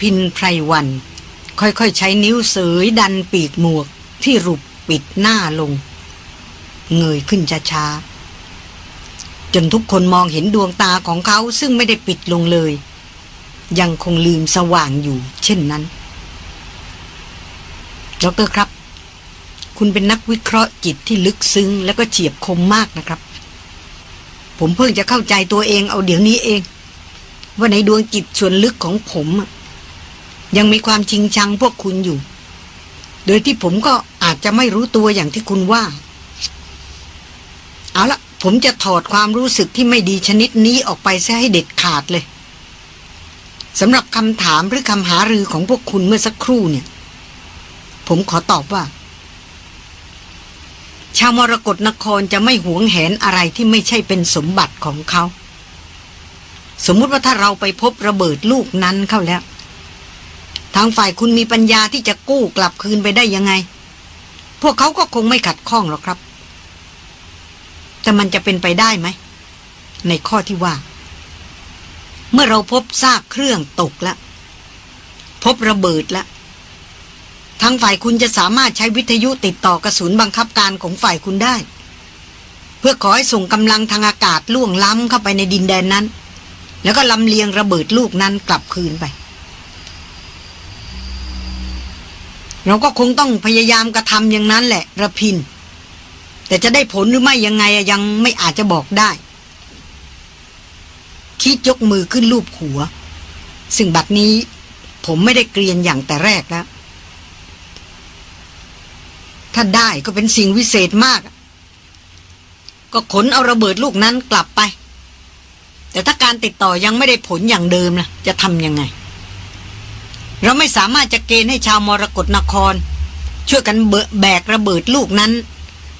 พินไพรวัน ค่อยๆใช้นิ้วเสยดันปีกหมวกที่รุบปิดหน้าลง เงยขึ้นช้าๆจนทุกคนมองเห็นดวงตาของเขาซึ่งไม่ได้ปิดลงเลย ยังคงลืมสว่างอยู่ เช่นนั้นดรครับ คุณเป็นนักวิเคราะห์จิตที่ลึกซึ้ง และก็เฉียบคมมากนะครับ ผมเพิ่งจะเข้าใจตัวเองเอาเดี๋ยวนี้เอง ว่าในดวงจิตส่วนลึกของผม ยังมีความจริงชังพวกคุณอยู่ โดยที่ผมก็อาจจะไม่รู้ตัวอย่างที่คุณว่า เอาละผมจะถอดความรู้สึกที่ไม่ดีชนิดนี้ออกไปซะให้เด็ดขาดเลยสำหรับคำถามหรือคำหารือของพวกคุณเมื่อสักครู่เนี่ย ผมขอตอบว่า ชาวมรกรนครจะไม่หวงแหนอะไรที่ไม่ใช่เป็นสมบัติของเขา สมมุติว่าถ้าเราไปพบระเบิดลูกนั้นเข้าแล้ว ทางฝ่ายคุณมีปัญญาที่จะกู้กลับคืนไปได้ยังไง พวกเขาก็คงไม่ขัดข้องหรอกครับ แต่มันจะเป็นไปได้ไหม ในข้อที่ว่า เมื่อเราพบซากเครื่องตกแล้วพบระเบิดแล้วทางฝ่ายคุณจะสามารถใช้วิทยุติดต่อกระสุนบังคับการของฝ่ายคุณได้ เพื่อขอให้ส่งกำลังทางอากาศล่วงล้ำเข้าไปในดินแดนนั้น แล้วก็ลำเลียงระเบิดลูกนั้นกลับคืนไป เราก็คงต้องพยายามกระทำอย่างนั้นแหละระพิน แต่จะได้ผลหรือไม่ยังไงยังไม่อาจจะบอกได้ คิดยกมือขึ้นรูปหัว ซึ่งบัดนี้ผมไม่ได้เกรียนอย่างแต่แรกแล้ว ถ้าได้ก็เป็นสิ่งวิเศษมาก ก็ขนเอาระเบิดลูกนั้นกลับไป แต่ถ้าการติดต่อยังไม่ได้ผลอย่างเดิมนะจะทำยังไง เราไม่สามารถจะเกณฑ์ให้ชาวมรกรนคร ช่วยกันเบแบกระเบิดลูกนั้น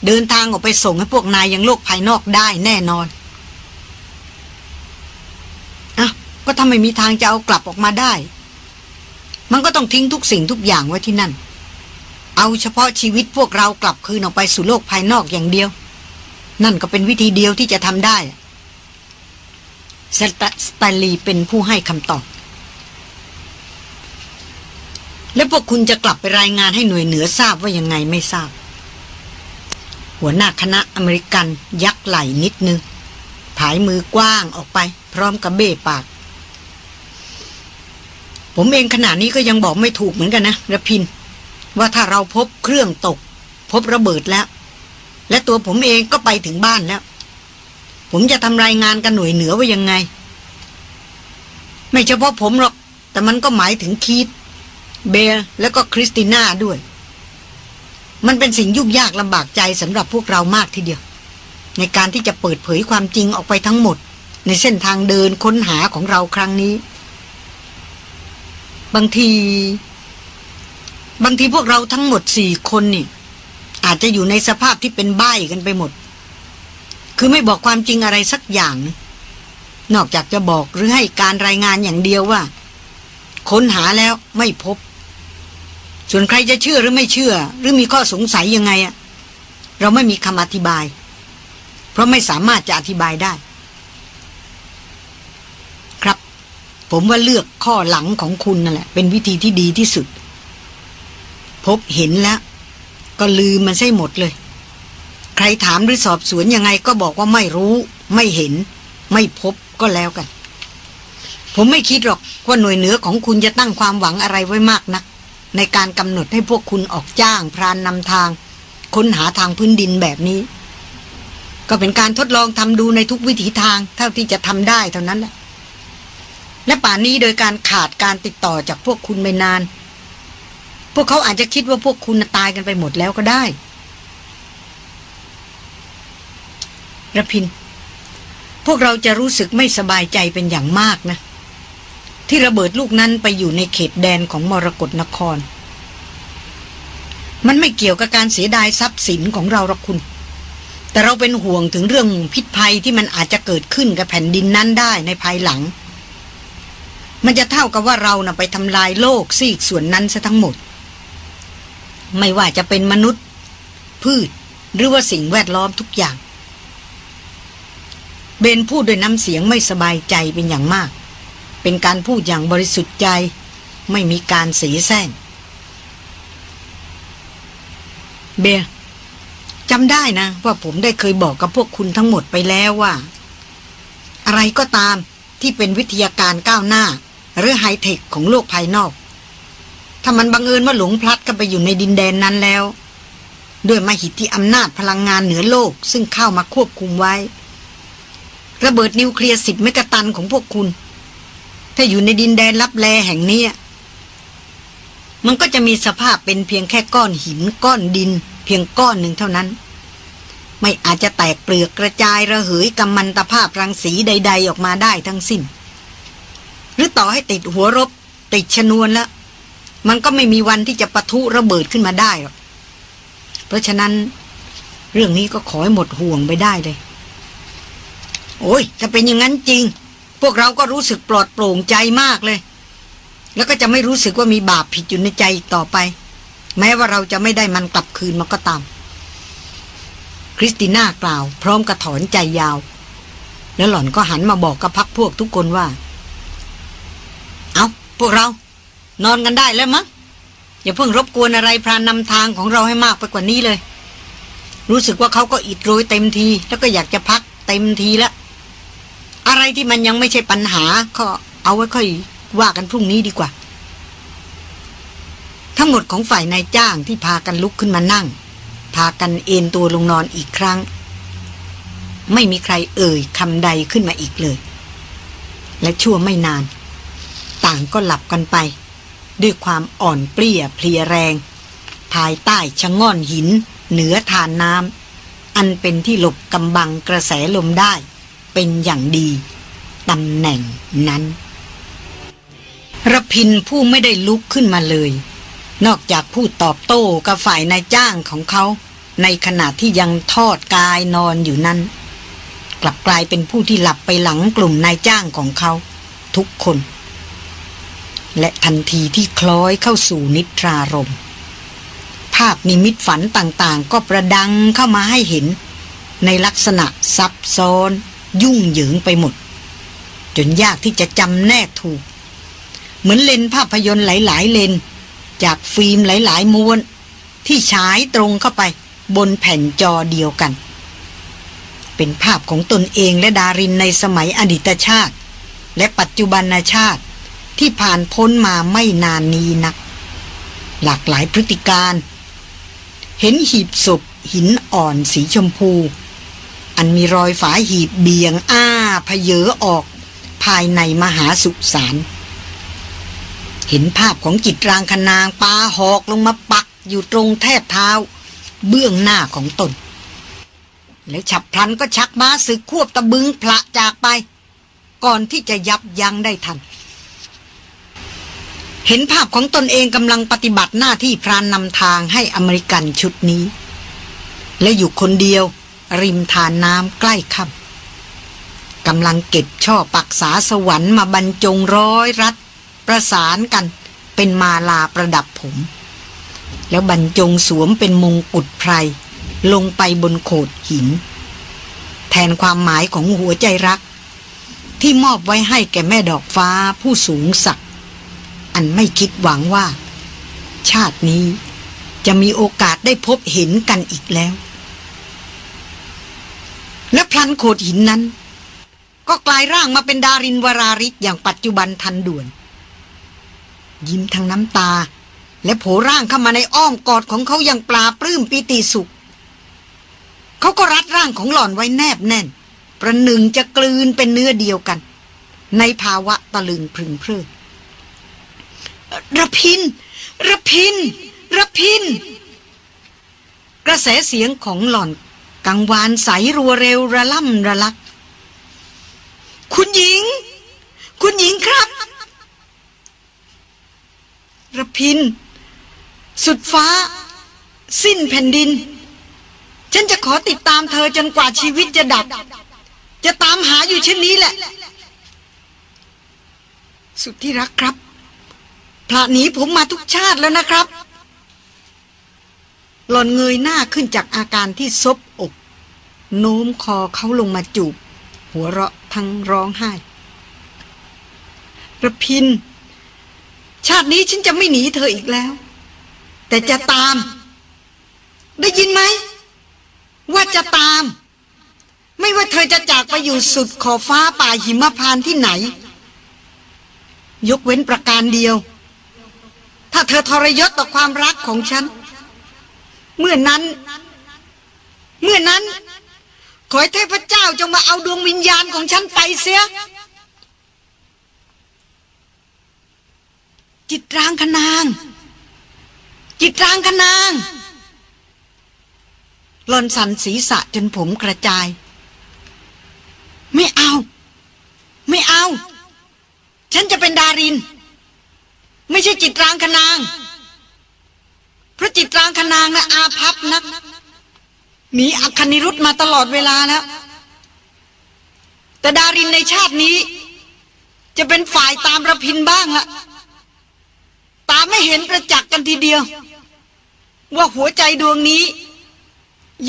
เดินทางออกไปส่งให้พวกนายยังโลกภายนอกได้แน่นอนอะก็ถ้าไม่มีทางจะเอากลับออกมาได้ มันก็ต้องทิ้งทุกสิ่งทุกอย่างไว้ที่นั่น เอาเฉพาะชีวิตพวกเรากลับคืนออกไปสู่โลกภายนอกอย่างเดียว นั่นก็เป็นวิธีเดียวที่จะทำได้สตสตาลีเป็นผู้ให้คำตอบ แล้วพวกคุณจะกลับไปรายงานให้หน่วยเหนือทราบว่ายังไงไม่ทราบ หัวหน้าคณะอเมริกันยักไหล่นิดนึงผายมือกว้างออกไป พร้อมกับเบ้ปาก ผมเองขณะนี้ก็ยังบอกไม่ถูกเหมือนกันนะรพินทร์ ว่าถ้าเราพบเครื่องตก พบระเบิดแล้ว และตัวผมเองก็ไปถึงบ้านแล้ว ผมจะทำรายงานกับหน่วยเหนือว่ายังไง ไม่เฉพาะผมหรอก แต่มันก็หมายถึงคีต เบร์แล้วก็คริสติน่าด้วย มันเป็นสิ่งยุ่งยากลำบากใจสำหรับพวกเรามากทีเดียว ในการที่จะเปิดเผยความจริงออกไปทั้งหมด ในเส้นทางเดินค้นหาของเราครั้งนี้ บางที บางทีพวกเราทั้งหมดสี่คนนี่ อาจจะอยู่ในสภาพที่เป็นใบ้กันไปหมด คือไม่บอกความจริงอะไรสักอย่างนอกจากจะบอกหรือให้การรายงานอย่างเดียวว่า ค้นหาแล้วไม่พบ ส่วนใครจะเชื่อหรือไม่เชื่อ หรือมีข้อสงสัยยังไงอะเราไม่มีคำอธิบาย เพราะไม่สามารถจะอธิบายได้ ครับ ผมว่าเลือกข้อหลังของคุณนั่นแหละ เป็นวิธีที่ดีที่สุด พบเห็นแล้ว ก็ลืมมันใช่หมดเลย ใครถามหรือสอบสวนยังไงก็บอกว่าไม่รู้ ไม่เห็น ไม่พบก็แล้วกัน ผมไม่คิดหรอกว่าหน่วยเหนือของคุณจะตั้งความหวังอะไรไว้มากนัก ในการกำหนดให้พวกคุณออกจ้างพรานนำทาง ค้นหาทางพื้นดินแบบนี้ ก็เป็นการทดลองทำดูในทุกวิถีทาง เท่าที่จะทำได้เท่านั้นแหละ และป่านนี้โดยการขาดการติดต่อจากพวกคุณไปนาน พวกเขาอาจจะคิดว่าพวกคุณตายกันไปหมดแล้วก็ได้ระพิน พวกเราจะรู้สึกไม่สบายใจเป็นอย่างมากนะ ที่ระเบิดลูกนั้นไปอยู่ในเขตแดนของมรกรนคร มันไม่เกี่ยวกับการเสียดายทรัพย์สินของเราหรอกคุณ แต่เราเป็นห่วงถึงเรื่องพิษภัยที่มันอาจจะเกิดขึ้นกับแผ่นดินนั้นได้ในภายหลัง มันจะเท่ากับว่าเรานะ่ะไปทำลายโลกซีกส่วนนั้นซะทั้งหมด ไม่ว่าจะเป็นมนุษย์ พืชหรือว่าสิ่งแวดล้อมทุกอย่าง เบนพูดด้วยน้ำเสียงไม่สบายใจเป็นอย่างมาก เป็นการพูดอย่างบริสุทธิ์ใจ ไม่มีการสีแซงเบียจำได้นะ ว่าผมได้เคยบอกกับพวกคุณทั้งหมดไปแล้วว่า อะไรก็ตามที่เป็นวิทยาการก้าวหน้า หรือไฮเทคของโลกภายนอก ถ้ามันบังเอิญว่าหลงพลัดกันไปอยู่ในดินแดนนั้นแล้ว ด้วยมหิทธิอำนาจพลังงานเหนือโลกซึ่งเข้ามาควบคุมไว้ ระเบิดนิวเคลียร์สิบเมกะตันของพวกคุณ ถ้าอยู่ในดินแดนลับแลแห่งนี้ มันก็จะมีสภาพเป็นเพียงแค่ก้อนหินก้อนดิน เพียงก้อนหนึ่งเท่านั้น ไม่อาจจะแตกเปลือกกระจายระเหยกำมันตภาพรังสีใด ๆ ออกมาได้ทั้งสิ้น หรือต่อให้ติดหัวรบ ติดชนวนแล้ว มันก็ไม่มีวันที่จะปะทุระเบิดขึ้นมาได้หรอกเพราะฉะนั้น เรื่องนี้ก็ขอให้หมดห่วงไปได้เลย โอ้ยถ้าเป็นอย่างนั้นจริง พวกเราก็รู้สึกปลอดโปร่งใจมากเลย แล้วก็จะไม่รู้สึกว่ามีบาปผิดอยู่ในใจอีกต่อไป แม้ว่าเราจะไม่ได้มันกลับคืนมาก็ตาม คริสติน่ากล่าว พร้อมกระถอนใจยาว แล้วหล่อนก็หันมาบอกกับพักพวกทุกคนว่า เอาพวกเรา นอนกันได้แล้วมั้งอย่าเพิ่งรบกวนอะไรพรานนำทางของเราให้มากไปกว่านี้เลย รู้สึกว่าเขาก็อิดโรยเต็มที แล้วก็อยากจะพักเต็มทีแล้ว อะไรที่มันยังไม่ใช่ปัญหาก็เอาไว้ค่อยว่ากันพรุ่งนี้ดีกว่า ทั้งหมดของฝ่ายนายจ้างที่พากันลุกขึ้นมานั่ง พากันเอนตัวลงนอนอีกครั้ง ไม่มีใครเอ่ยคำใดขึ้นมาอีกเลย และชั่วไม่นาน ต่างก็หลับกันไป ด้วยความอ่อนเปรี้ยเพลียแรง ภายใต้ชะง่อนหิน เหนือทานน้ำอันเป็นที่หลบกำบังกระแสลมได้ เป็นอย่างดีตำแหน่งนั้นระพินผู้ไม่ได้ลุกขึ้นมาเลย นอกจากผู้ตอบโต้กับฝ่ายนายจ้างของเขา ในขณะที่ยังทอดกายนอนอยู่นั้น กลับกลายเป็นผู้ที่หลับไปหลังกลุ่มนายจ้างของเขา ทุกคน และทันทีที่คล้อยเข้าสู่นิทรารม ภาพนิมิตฝันต่างๆ ก็ประดังเข้ามาให้เห็น ในลักษณะซับซ้อน ยุ่งเหยิงไปหมด จนยากที่จะจำแนกถูก เหมือนเลนภาพยนตร์หลาย ๆ เลน จากฟิล์มหลาย ๆ ม้วน ที่ฉายตรงเข้าไปบนแผ่นจอเดียวกัน เป็นภาพของตนเองและดารินในสมัยอดีตชาติ และปัจจุบันชาติที่ผ่านพ้นมาไม่นานนี้นัก หลากหลายพฤติการ เห็นหีบศพหินอ่อนสีชมพู อันมีรอยฝาหีบเบียง อ้าพเยอออก ภายในมหาสุสานเห็นภาพของจิตรางคนางปาหอกลงมาปักอยู่ตรงแทบเท้า เบื้องหน้าของตน แล้วฉับพลันก็ชักม้าศึกควบตะบึงพละจากไป ก่อนที่จะยับยั้งได้ทัน เห็นภาพของตนเองกำลังปฏิบัติหน้าที่พรานนำทางให้อเมริกันชุดนี้ และอยู่คนเดียว ริมทานน้ำใกล้ค่ำกำลังเก็บช่อปักษาสวรรค์มาบรรจงร้อยรัด ประสานกันเป็นมาลาประดับผม แล้วบรรจงสวมเป็นมงกุฎไพร ลงไปบนโขดหิน แทนความหมายของหัวใจรัก ที่มอบไว้ให้แก่แม่ดอกฟ้าผู้สูงสัก อันไม่คิดหวังว่า ชาตินี้จะมีโอกาสได้พบเห็นกันอีกแล้ว และพลันโขดหินนั้น ก็กลายร่างมาเป็นดารินวราริศอย่างปัจจุบันทันด่วน ยิ้มทั้งน้ำตา และโผร่างเข้ามาในอ้อมกอดของเขาอย่างปลาปลื้มปีติสุข เขาก็รัดร่างของหล่อนไว้แนบแน่น ประหนึ่งจะกลืนเป็นเนื้อเดียวกัน ในภาวะตะลึงพึงเพลิดระพินระพินระพิน กระแสเสียงของหล่อน กังวานใสรัวเร็วระล่ำระลัก คุณหญิง คุณหญิงครับระพิน สุดฟ้า สิ้นแผ่นดิน ฉันจะขอติดตามเธอจนกว่าชีวิตจะดับ จะตามหาอยู่เช่นนี้แหละ สุดที่รักครับพระหนีผมมาทุกชาติแล้วนะครับ หล่อนเงยหน้าขึ้นจากอาการที่ซบ โน้มคอเขาลงมาจูบ หัวเราะทั้งร้องไห้ระพิน ชาตินี้ฉันจะไม่หนีเธออีกแล้ว แต่จะตาม ได้ยินไหม ว่าจะตาม ไม่ว่าเธอจะจากไปอยู่สุดขอบฟ้าป่าหิมพานที่ไหน ยกเว้นประการเดียว ถ้าเธอทรยศต่อความรักของฉัน เมื่อนั้น เมื่อนั้น ขอให้เทพเจ้าจงมาเอาดวงวิญญาณของฉันไปเสีย จิตรางคนาง จิตรางคนางหลอนสันศีรษะจนผมกระจาย ไม่เอา ไม่เอา ฉันจะเป็นดาริน ไม่ใช่จิตรางคนางเพราะจิตรางคนางนะอาภัพนัก หนีอัคนิรุธมาตลอดเวลาแล้ว แต่ดารินในชาตินี้ จะเป็นฝ่ายตามระพินบ้างละตาไม่เห็นประจักษ์กันทีเดียว ว่าหัวใจดวงนี้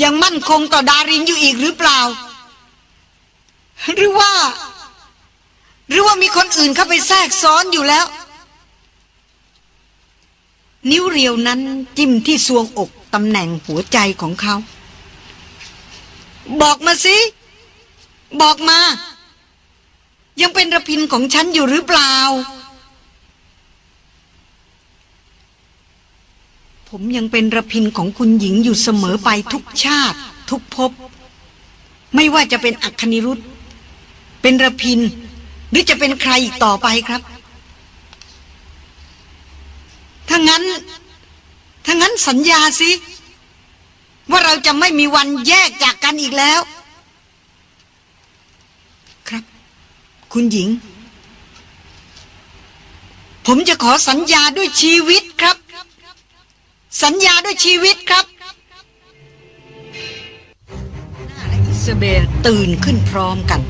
ยังมั่นคงต่อดารินอยู่อีกหรือเปล่า หรือว่า หรือว่ามีคนอื่นเข้าไปแทรกซ้อนอยู่แล้ว นิ้วเรียวนั้นจิ้มที่ซวงอกตำแหน่งหัวใจของเขา บอกมาสิ บอกมา ยังเป็นระพินของฉันอยู่หรือเปล่า ผมยังเป็นระพินของคุณหญิงอยู่เสมอไปทุกชาติ ทุกภพไม่ว่าจะเป็นอัคนิรุธ เป็นระพิน หรือจะเป็นใครอีกต่อไปครับ ถ้างั้น ถ้างั้นสัญญาสิ ว่าเราจะไม่มีวันแยกจากกันอีกแล้ว ครับ คุณหญิง ผมจะขอสัญญาด้วยชีวิตครับ สัญญาด้วยชีวิตครับอิซาเบลตื่นขึ้นพร้อมกัน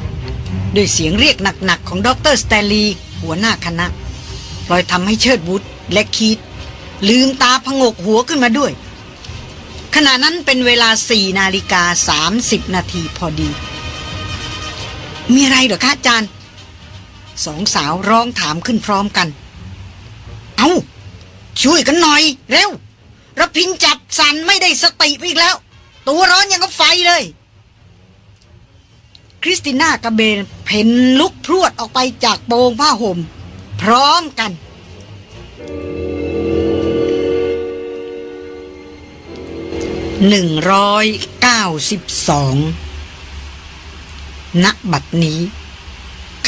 ด้วยเสียงเรียกหนัก ๆ ของดรสแตลีหัวหน้าคณะพลอยทำให้เชิดวุฒและคีดลืมตาพงกหัวขึ้นมาด้วย ขณะนั้นเป็นเวลาสี่นาฬิกาสามสิบนาทีพอดี มีอะไรเหรอคะอาจารย์สองสาวร้องถามขึ้นพร้อมกัน เอา้า ช่วยกันหน่อย เร็วระพินจับสันไม่ได้สติไปอีกแล้ว ตัวร้อนยังกับไฟเลย คริสติน่ากับเบนเพ่นลุกพรวดออกไปจากโปงผ้าห่ม พร้อมกัน หนึ่งร้อยเก้าสิบสองณบัดนี้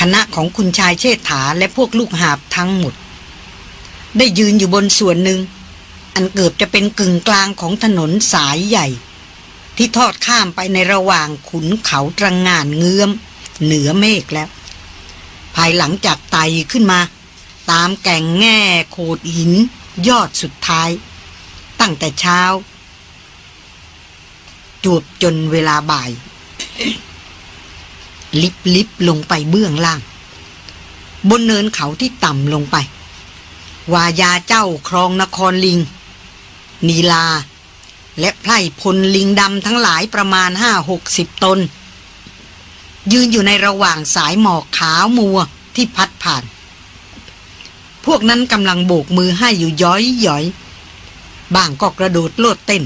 คณะของคุณชายเชษฐาและพวกลูกหาบทั้งหมด ได้ยืนอยู่บนส่วนหนึ่ง อันเกือบจะเป็นกึ่งกลางของถนนสายใหญ่ ที่ทอดข้ามไปในระหว่างขุนเขาตรังงานเงื้อม เหนือเมฆแล้ว ภายหลังจากไต่ขึ้นมา ตามแก่งแง่โขดหิน ยอดสุดท้าย ตั้งแต่เช้า จวบจนเวลาบ่าย ลิบลิบลงไปเบื้องล่าง บนเนินเขาที่ต่ำลงไป วายาเจ้าครองนครลิง นีลา และไพร่พลลิงดำทั้งหลายประมาณห้าหกสิบตน ยืนอยู่ในระหว่างสายหมอกขาวมัวที่พัดผ่าน พวกนั้นกำลังโบกมือให้อยู่ย้อยย้อยบางก็กระโดดโลดเต้น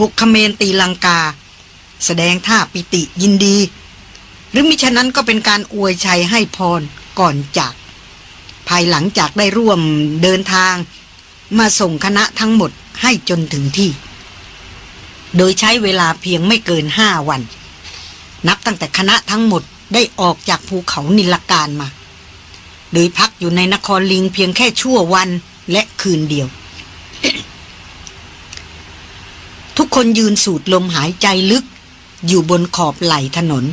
หกขเมนตีลังกา แสดงท่าปิติยินดี หรือมิฉะนั้นก็เป็นการอวยชัยให้พรก่อนจาก ภายหลังจากได้ร่วมเดินทาง มาส่งคณะทั้งหมดให้จนถึงที่ โดยใช้เวลาเพียงไม่เกินห้าวัน นับตั้งแต่คณะทั้งหมดได้ออกจากภูเขานิลการมา โดยพักอยู่ในนครลิงเพียงแค่ชั่ววันและคืนเดียว ทุกคนยืนสูดลมหายใจลึก อยู่บนขอบไหล่ถนน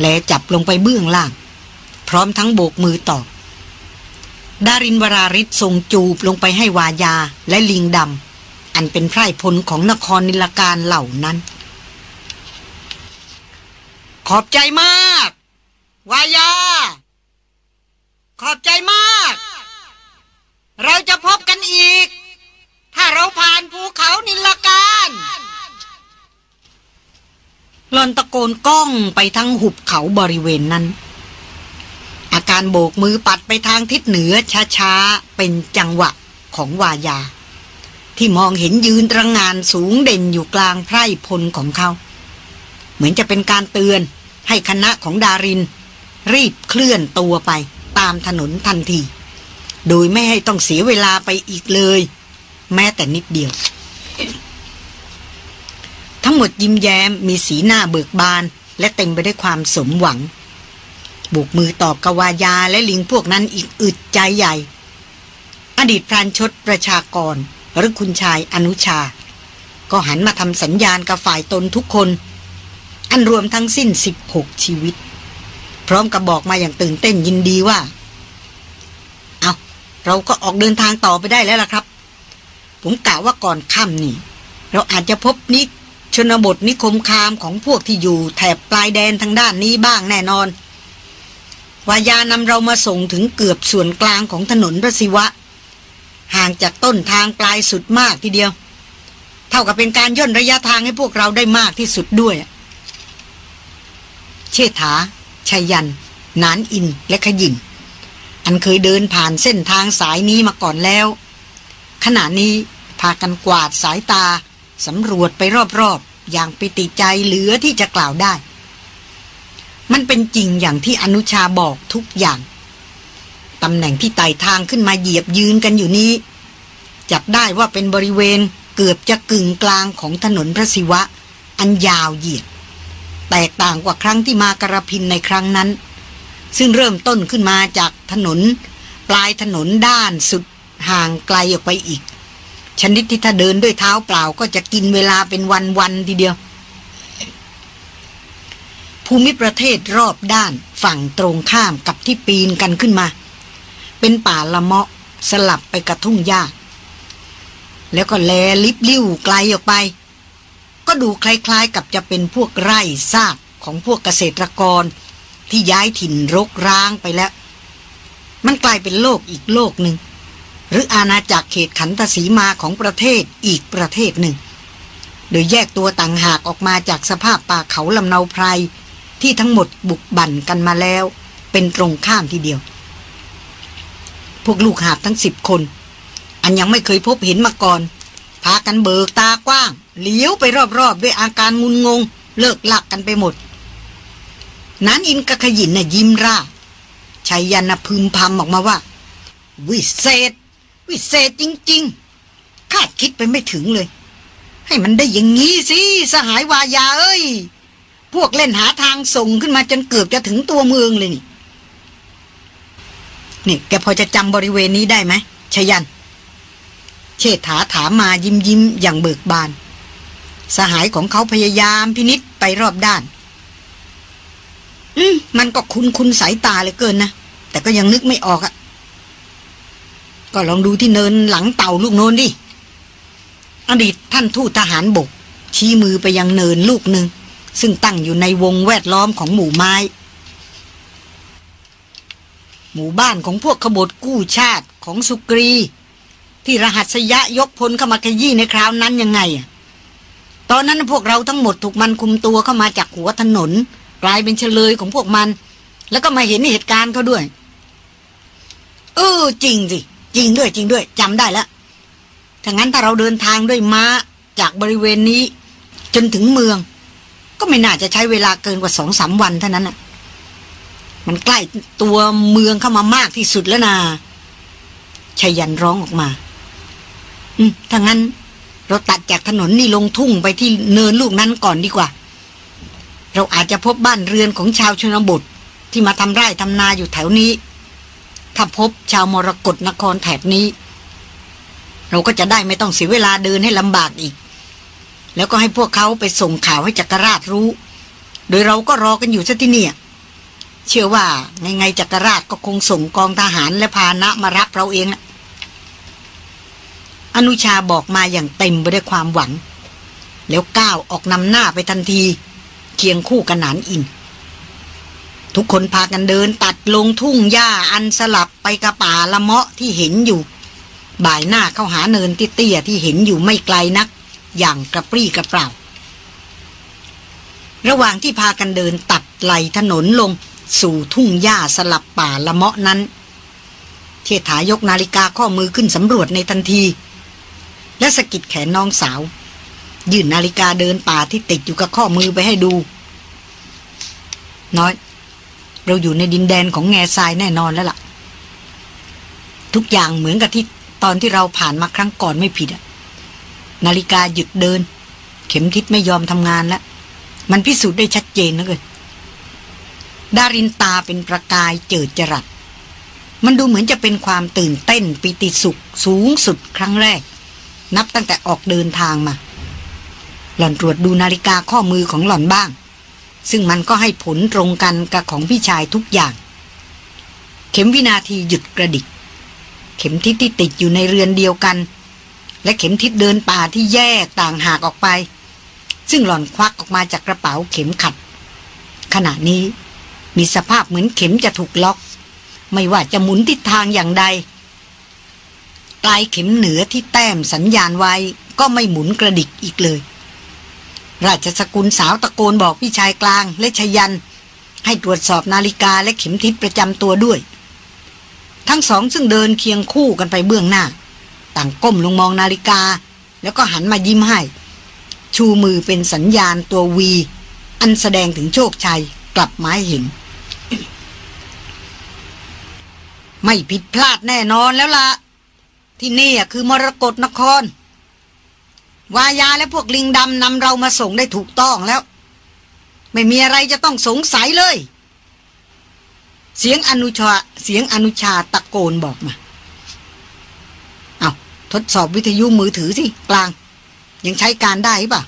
และจับลงไปเบื้องล่าง พร้อมทั้งโบกมือตอบดารินวราริศทรงจูบลงไปให้วายาและลิงดำอันเป็นไพร่พลของนครนิลการเหล่านั้น ขอบใจมาก วายา ขอบใจมาก เราจะพบกันอีก ถ้าเราผ่านภูเขานิลการหลอนตะโกนก้องไปทั้งหุบเขาบริเวณนั้น อากการโบกมือปัดไปทางทิศเหนือช้าๆ เป็นจังหวะของวายา ที่มองเห็นยืนตระงานสูงเด่นอยู่กลางไพร่พลของเขา เหมือนจะเป็นการเตือนให้คณะของดาริน รีบเคลื่อนตัวไปตามถนนทันที โดยไม่ให้ต้องเสียเวลาไปอีกเลย แม้แต่นิดเดียว ทั้งหมดยิ้มแย้มมีสีหน้าเบิกบาน และเต็มไปด้วยความสมหวังบุกมือตอบกวายาและลิงพวกนั้นอีกอึดใจใหญ่ อดีตพรานชดประชากร หรือคุณชายอนุชา ก็หันมาทำสัญญาณกับฝ่ายตนทุกคน อันรวมทั้งสิ้น 16 ชีวิต พร้อมกับบอกมาอย่างตื่นเต้นยินดีว่า เอาเราก็ออกเดินทางต่อไปได้แล้วล่ะครับ ผมกะว่าก่อนค่ำนี่ เราอาจจะพบนิชนบทนิคมคามของพวกที่อยู่แถบปลายแดนทางด้านนี้บ้างแน่นอน วายานำเรามาส่งถึงเกือบส่วนกลางของถนนพระศิวะ ห่างจากต้นทางปลายสุดมากทีเดียว เท่ากับเป็นการย่นระยะทางให้พวกเราได้มากที่สุดด้วย เชษฐาชัยยัน นานอินและขยินอันเคยเดินผ่านเส้นทางสายนี้มาก่อนแล้ว ขณะนี้พากันกวาดสายตาสำรวจไปรอบๆ อย่างปิติใจเหลือที่จะกล่าวได้ มันเป็นจริงอย่างที่อนุชาบอกทุกอย่างตำแหน่งที่ไต่ทางขึ้นมาเหยียบยืนกันอยู่นี้ จับได้ว่าเป็นบริเวณเกือบจะกึ่งกลางของถนนพระศิวะ อันยาวเหยียด แตกต่างกว่าครั้งที่มากระพินในครั้งนั้น ซึ่งเริ่มต้นขึ้นมาจากถนน ปลายถนนด้านสุด ห่างไกลออกไปอีก ชนิดที่ถ้าเดินด้วยเท้าเปล่าก็จะกินเวลาเป็นวันๆทีเดียว ภูมิประเทศรอบด้านฝั่งตรงข้ามกับที่ปีนกันขึ้นมา เป็นป่าละเมาะสลับไปกับทุ่งหญ้าแล้วก็แลลิบลิ้วไกลออกไป ก็ดูคล้ายๆกับจะเป็นพวกไร่ซากของพวกเกษตรกร ที่ย้ายถิ่นรกร้างไปแล้ว มันกลายเป็นโลกอีกโลกหนึ่ง หรืออาณาจักรเขตขันตสีมาของประเทศอีกประเทศหนึ่ง โดยแยกตัวต่างหากออกมาจากสภาพป่าเขาลำเนาไพรที่ทั้งหมดบุกบั่นกันมาแล้ว เป็นตรงข้ามทีเดียว พวกลูกหาบทั้งสิบคน อันยังไม่เคยพบเห็นมาก่อน พากันเบิกตากว้างเลี้ยวไปรอบๆ ด้วยอาการงุนงง เลิกหลักกันไปหมด นั้นอินกะขยินน่ะยิ้มร่าชัยยันพึมพำออกมาว่า วิเศษ วิเศษจริง ๆ คาดคิดไปไม่ถึงเลย ให้มันได้อย่างงี้สิ สหายวายาเอ้ย พวกเล่นหาทางส่งขึ้นมาจนเกือบจะถึงตัวเมืองเลยนี่ นี่ แกพอจะจำบริเวณนี้ได้ไหมชยัน เชษฐาถามมายิ้มยิ้มอย่างเบิกบาน สหายของเขาพยายามพินิษไปรอบด้าน อืมมันก็คุ้นคุ้นสายตาเลยเกินนะ แต่ก็ยังนึกไม่ออกอะ ก็ลองดูที่เนินหลังเต่าลูกโนนดิ อดีตท่านทูตทหารบก ชี้มือไปยังเนินลูกหนึ่ง ซึ่งตั้งอยู่ในวงแวดล้อมของหมู่ไม้ หมู่บ้านของพวกขบฏกู้ชาติของสุกรี ที่รหัสยะยกพลเข้ามาขยี้ในคราวนั้นยังไงอะตอนนั้นพวกเราทั้งหมดถูกมันคุมตัวเข้ามาจากหัวถนน กลายเป็นเฉลยของพวกมัน แล้วก็มาเห็นเหตุการณ์เขาด้วย เออจริงสิ จริงด้วยจริงด้วยจำได้แล้วถ้างั้นถ้าเราเดินทางด้วยม้าจากบริเวณนี้ จนถึงเมือง ก็ไม่น่าจะใช้เวลาเกินกว่าสองสามวันเท่านั้นอะ มันใกล้ตัวเมืองเข้ามามากที่สุดแล้วนาชายันร้องออกมา อืมถ้างั้น เราตัดจากถนนนี่ลงทุ่งไปที่เนินลูกนั้นก่อนดีกว่า เราอาจจะพบบ้านเรือนของชาวชนบทที่มาทำไร่ทำนาอยู่แถวนี้ ถ้าพบชาวมรกรนครแถบนี้ เราก็จะได้ไม่ต้องเสียเวลาเดินให้ลำบากอีก แล้วก็ให้พวกเขาไปส่งข่าวให้จักรราชรู้ โดยเราก็รอกันอยู่ซะที่นี่เชื่อว่าไงไงจักรราชก็คงส่งกองทหารและพานะมารับเราเองละอนุชาบอกมาอย่างเต็มไปด้วยความหวัง แล้วก้าวออกนำหน้าไปทันที เคียงคู่กันหนานอิน ทุกคนพากันเดินตัดลงทุ่งหญ้าอันสลับไปกระป่าละเมาะที่เห็นอยู่ บ่ายหน้าเข้าหาเนินเตี้ยที่เห็นอยู่ไม่ไกลนัก อย่างกระปรี้กระเปร่า ระหว่างที่พากันเดินตัดไหลถนนลงสู่ทุ่งหญ้าสลับป่าละเมาะนั้นเชษฐายกนาฬิกาข้อมือขึ้นสำรวจในทันที และสะกิดแขนน้องสาว ยื่นนาฬิกาเดินป่าที่ติดอยู่กับข้อมือไปให้ดู น้อย เราอยู่ในดินแดนของแง่ทรายแน่นอนแล้วล่ะ ทุกอย่างเหมือนกับที่ตอนที่เราผ่านมาครั้งก่อนไม่ผิดอะนาฬิกาหยุดเดิน เข็มทิศไม่ยอมทำงานแล้วมันพิสูจน์ได้ชัดเจนนะเกินดารินตาเป็นประกายเจิดจรัส มันดูเหมือนจะเป็นความตื่นเต้นปิติสุขสูงสุดครั้งแรก นับตั้งแต่ออกเดินทางมา หล่อนตรวจดูนาฬิกาข้อมือของหล่อนบ้าง ซึ่งมันก็ให้ผลตรงกันกับของพี่ชายทุกอย่าง เข็มวินาทีหยุดกระดิก เข็มทิศที่ติดอยู่ในเรือนเดียวกัน และเข็มทิศเดินป่าที่แยกต่างหากออกไป ซึ่งหล่อนควักออกมาจากกระเป๋าเข็มขัด ขณะนี้มีสภาพเหมือนเข็มจะถูกล็อก ไม่ว่าจะหมุนทิศทางอย่างใดปลายเข็มเหนือที่แต้มสัญญาณไว้ก็ไม่หมุนกระดิกอีกเลย ราชสกุลสาวตะโกนบอกพี่ชายกลางและชยัน ให้ตรวจสอบนาฬิกาและเข็มทิศประจำตัวด้วย ทั้งสองซึ่งเดินเคียงคู่กันไปเบื้องหน้า ต่างก้มลงมองนาฬิกา แล้วก็หันมายิ้มให้ ชูมือเป็นสัญญาณตัววี อันแสดงถึงโชคชัยกลับมาเห็น ไม่ผิดพลาดแน่นอนแล้วละ่ะที่นี่คือมรกรนคร วายาและพวกลิงดำนำเรามาส่งได้ถูกต้องแล้ว ไม่มีอะไรจะต้องสงสัยเลย เสียงอนุชาเสียงอนุชาตะโกนบอกมาเอาทดสอบวิทยุมือถือสิกลาง ยังใช้การได้ปะ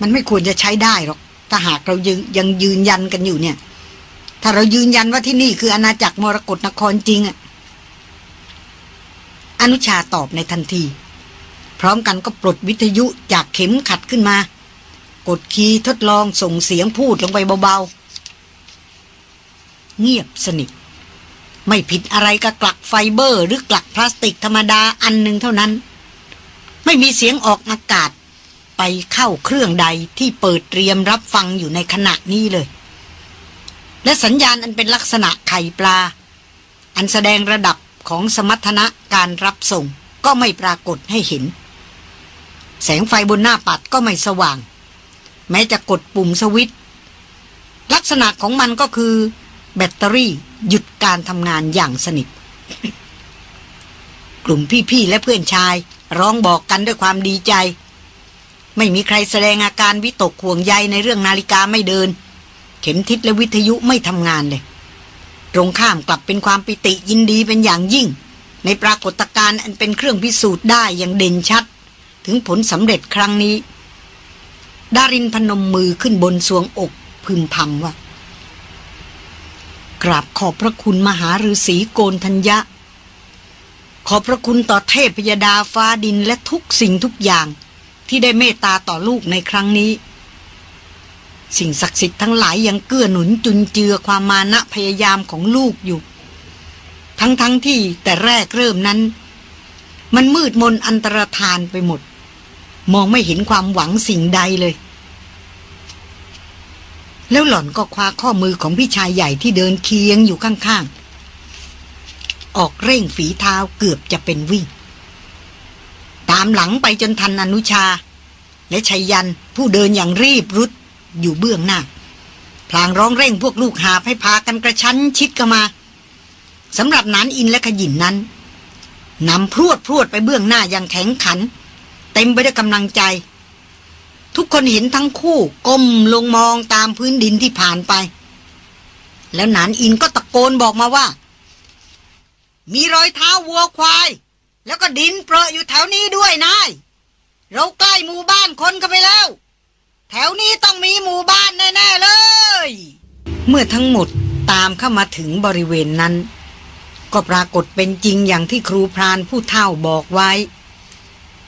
มันไม่ควรจะใช้ได้หรอกถ้าหากเรายังยังยืนยันกันอยู่เนี่ย ถ้าเรายืนยันว่าที่นี่คืออาณาจักรมรกรนครจริงอะอนุชาตอบในทันที พร้อมกันก็ปลดวิทยุจากเข็มขัดขึ้นมา กดคีย์ทดลองส่งเสียงพูดลงไปเบาๆ เงียบสนิทไม่ผิดอะไรกับกลักไฟเบอร์ หรือกลักพลาสติกธรรมดาอันหนึ่งเท่านั้น ไม่มีเสียงออกอากาศ ไปเข้าเครื่องใดที่เปิดเตรียมรับฟังอยู่ในขณะนี้เลย และสัญญาณอันเป็นลักษณะไข่ปลา อันแสดงระดับของสมรรถนะการรับส่งก็ไม่ปรากฏให้เห็น แสงไฟบนหน้าปัดก็ไม่สว่าง แม้จะกดปุ่มสวิตลักษณะของมันก็คือ แบตเตอรี่หยุดการทำงานอย่างสนิท กลุ่มพี่ๆและเพื่อนชาย ร้องบอกกันด้วยความดีใจ ไม่มีใครแสดงอาการวิตกห่วงใยในเรื่องนาฬิกาไม่เดิน เข็มทิศและวิทยุไม่ทำงานเลย ตรงข้ามกลับเป็นความปิติยินดีเป็นอย่างยิ่ง ในปรากฏการณ์อันเป็นเครื่องพิสูจน์ได้อย่างเด่นชัด ถึงผลสำเร็จครั้งนี้ ดารินพนมมือขึ้นบนสวงอกพึมพำว่า กราบขอบพระคุณมหาฤาษีโกนธัญญะ ขอบพระคุณต่อเทพยดาฟ้าดินและทุกสิ่งทุกอย่างที่ได้เมตตาต่อลูกในครั้งนี้ สิ่งศักดิ์สิทธิ์ทั้งหลายยังเกื้อหนุนจุนเจือความมานะพยายามของลูกอยู่ ทั้งๆทที่แต่แรกเริ่มนั้น มันมืดมนอันตรธานไปหมด มองไม่เห็นความหวังสิ่งใดเลย แล้วหล่อนก็คว้าข้อมือของพี่ชายใหญ่ที่เดินเคียงอยู่ข้างๆ ออกเร่งฝีเท้าเกือบจะเป็นวิ่ง ตามหลังไปจนทันอนุชา และชัยยันผู้เดินอย่างรีบรุดอยู่เบื้องหน้า พลางร้องเร่งพวกลูกหาให้พากันกระชั้นชิดกันมาสำหรับนานอินและขยินนั้นนำพรวดพรวดไปเบื้องหน้าอย่างแข็งขัน เต็มไปด้วยกำลังใจ ทุกคนเห็นทั้งคู่ก้มลงมองตามพื้นดินที่ผ่านไป แล้วหนานอินก็ตะโกนบอกมาว่า มีรอยเท้าวัวควาย แล้วก็ดินเปรอะอยู่แถวนี้ด้วยนายเราใกล้หมู่บ้านคนกันไปแล้ว แถวนี้ต้องมีหมู่บ้านแน่ๆเลย เมื่อทั้งหมดตามเข้ามาถึงบริเวณนั้น ก็ปรากฏเป็นจริงอย่างที่ครูพรานผู้เฒ่าบอกไว้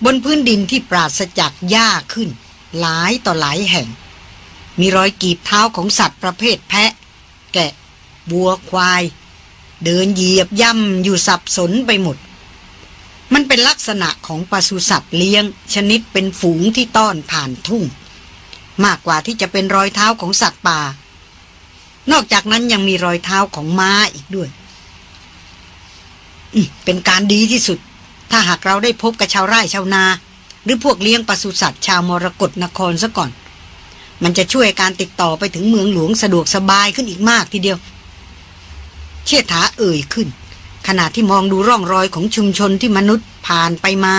บนพื้นดินที่ปราศจากหญ้าขึ้น หลายต่อหลายแห่ง มีรอยกีบเท้าของสัตว์ประเภทแพะ แกะบัวควาย เดินเหยียบย่ำอยู่สับสนไปหมด มันเป็นลักษณะของปศุสัตว์เลี้ยง ชนิดเป็นฝูงที่ต้อนผ่านทุ่ง มากกว่าที่จะเป็นรอยเท้าของสัตว์ป่า นอกจากนั้นยังมีรอยเท้าของม้าอีกด้วยเป็นการดีที่สุด ถ้าหากเราได้พบกับชาวไร่ชาวนา หรือพวกเลี้ยงปศุสัตว์ชาวมรกรนครซะก่อน มันจะช่วยการติดต่อไปถึงเมืองหลวงสะดวกสบายขึ้นอีกมากทีเดียว เชิดถาเอ่ยขึ้น ขณะที่มองดูร่องรอยของชุมชนที่มนุษย์ผ่านไปมา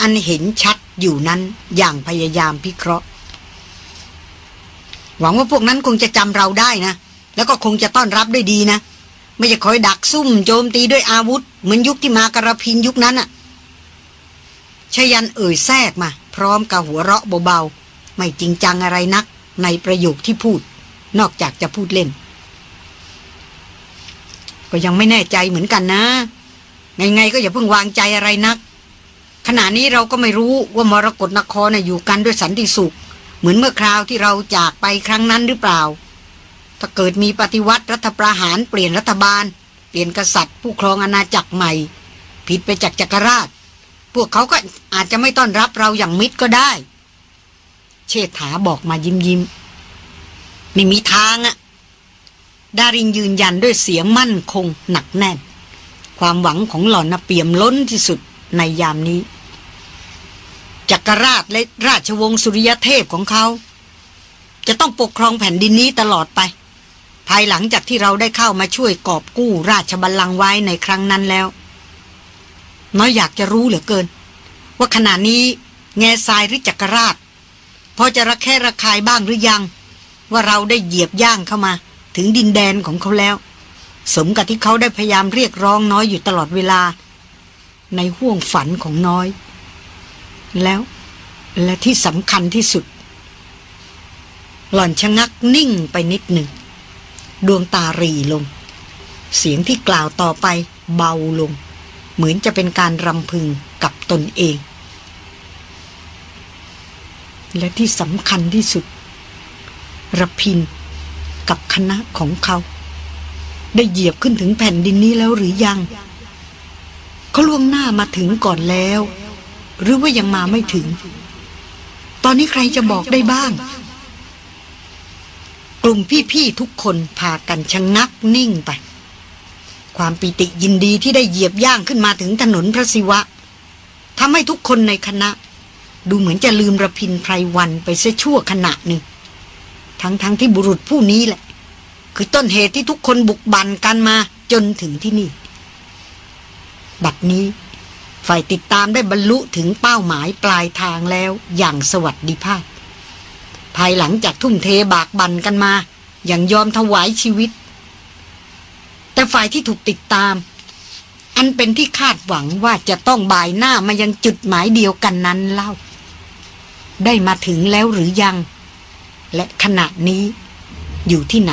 อันเห็นชัดอยู่นั้นอย่างพยายามพิเคราะห์ หวังว่าพวกนั้นคงจะจำเราได้นะ แล้วก็คงจะต้อนรับด้วยดีนะไม่จะคอยดักซุ่มโจมตีด้วยอาวุธ เหมือนยุคที่มากระพินยุคนั้นอะ ชยันเอ่ยแทรกมา พร้อมกับหัวเราะเบาๆ ไม่จริงจังอะไรนัก ในประโยคที่พูด นอกจากจะพูดเล่น ก็ยังไม่แน่ใจเหมือนกันนะ ไงๆก็อย่าเพิ่งวางใจอะไรนัก ขณะนี้เราก็ไม่รู้ว่ามรกรนครอยู่กันด้วยสันติสุข เหมือนเมื่อคราวที่เราจากไปครั้งนั้นหรือเปล่า ถ้าเกิดมีปฏิวัติรัฐประหารเปลี่ยนรัฐบาล เปลี่ยนกษัตริย์ ผู้ครองอาณาจักรใหม่ ผิดไปจากจักรราช พวกเขาก็อาจจะไม่ต้อนรับเราอย่างมิตรก็ได้ เชษฐาบอกมายิ้มยิ้มไม่มีทางอะดารินยืนยันด้วยเสียงมั่นคงหนักแน่น ความหวังของหล่อนเปี่ยมล้นที่สุดในยามนี้ จักรราชและราชวงศ์สุริยเทพของเขา จะต้องปกครองแผ่นดินนี้ตลอดไป ภายหลังจากที่เราได้เข้ามาช่วยกอบกู้ราชบัลลังก์ไว้ในครั้งนั้นแล้ว น้อยอยากจะรู้เหลือเกิน ว่าขณะนี้แง่ทรายริจักรราชพอจะระแคะระคายบ้างหรือยัง ว่าเราได้เหยียบย่างเข้ามา ถึงดินแดนของเขาแล้ว สมกับที่เขาได้พยายามเรียกร้องน้อยอยู่ตลอดเวลา ในห่วงฝันของน้อย แล้วและที่สำคัญที่สุด หล่อนชะงักนิ่งไปนิดหนึ่ง ดวงตารีลง เสียงที่กล่าวต่อไปเบาลง เหมือนจะเป็นการรำพึงกับตนเอง และที่สำคัญที่สุดระพินกับคณะของเขา ได้เหยียบขึ้นถึงแผ่นดินนี้แล้วหรือยัง เขาล่วงหน้ามาถึงก่อนแล้ว หรือว่ายังมาไม่ถึง ตอนนี้ใครจะบอกได้บ้าง กลุ่มพี่ ๆ ทุกคนพากันชะงงักนิ่งไป ความปิติยินดีที่ได้เหยียบย่างขึ้นมาถึงถนนพระศิวะทำให้ทุกคนในคณะ ดูเหมือนจะลืมระพินไพรวันไปเสียชั่วขณะหนึ่ง ทั้งๆทที่บุรุษผู้นี้แหละ คือต้นเหตุที่ทุกคนบุกบันกันมาจนถึงที่นี่ บัดนี้ ฝ่ายติดตามได้บรรลุถึงเป้าหมายปลายทางแล้วอย่างสวัสดิภาพ ภายหลังจากทุ่มเทบากบันกันมา อย่างยอมถวายชีวิต แต่ฝ่ายที่ถูกติดตาม อันเป็นที่คาดหวังว่าจะต้องบ่ายหน้ามายังจุดหมายเดียวกันนั้นเล่า ได้มาถึงแล้วหรือยัง และขณะนี้อยู่ที่ไหน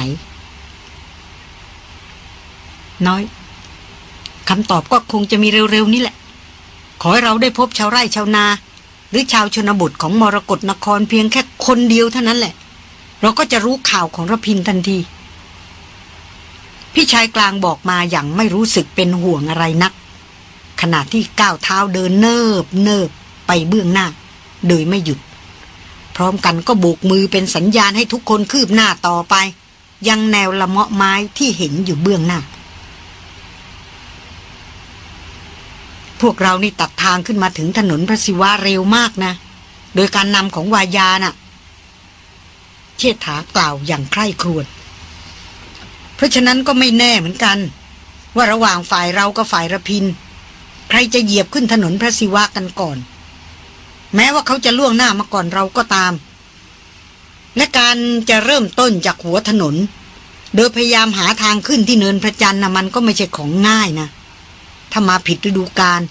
น้อยคำตอบก็คงจะมีเร็วๆนี้แหละ ขอให้เราได้พบชาวไร่ชาวนา หรือชาวชนบทของมรกรนครเพียงแค่คนเดียวเท่านั้นแหละ เราก็จะรู้ข่าวของรพินทันที พี่ชายกลางบอกมาอย่างไม่รู้สึกเป็นห่วงอะไรนัก ขณะที่ก้าวเท้าเดินเนิบเนิบไปเบื้องหน้า โดยไม่หยุด พร้อมกันก็โบกมือเป็นสัญญาณให้ทุกคนคืบหน้าต่อไป ยังแนวละเมาะไม้ที่เห็นอยู่เบื้องหน้า พวกเรานี่ตัดทางขึ้นมาถึงถนนพระศิวะเร็วมากนะ โดยการนำของวายานะ่ะเชษฐากล่าวอย่างใคร่ครวญ ราะฉะนั้นก็ไม่แน่เหมือนกัน ว่าระหว่างฝ่ายเรากับฝ่ายระพิน ใครจะเหยียบขึ้นถนนพระศิวะกันก่อน แม้ว่าเขาจะล่วงหน้ามาก่อนเราก็ตาม และการจะเริ่มต้นจากหัวถนน โดยพยายามหาทางขึ้นที่เนินพระจันทร์นะมันก็ไม่ใช่ของง่ายนะถ้ามาผิดฤดูกาล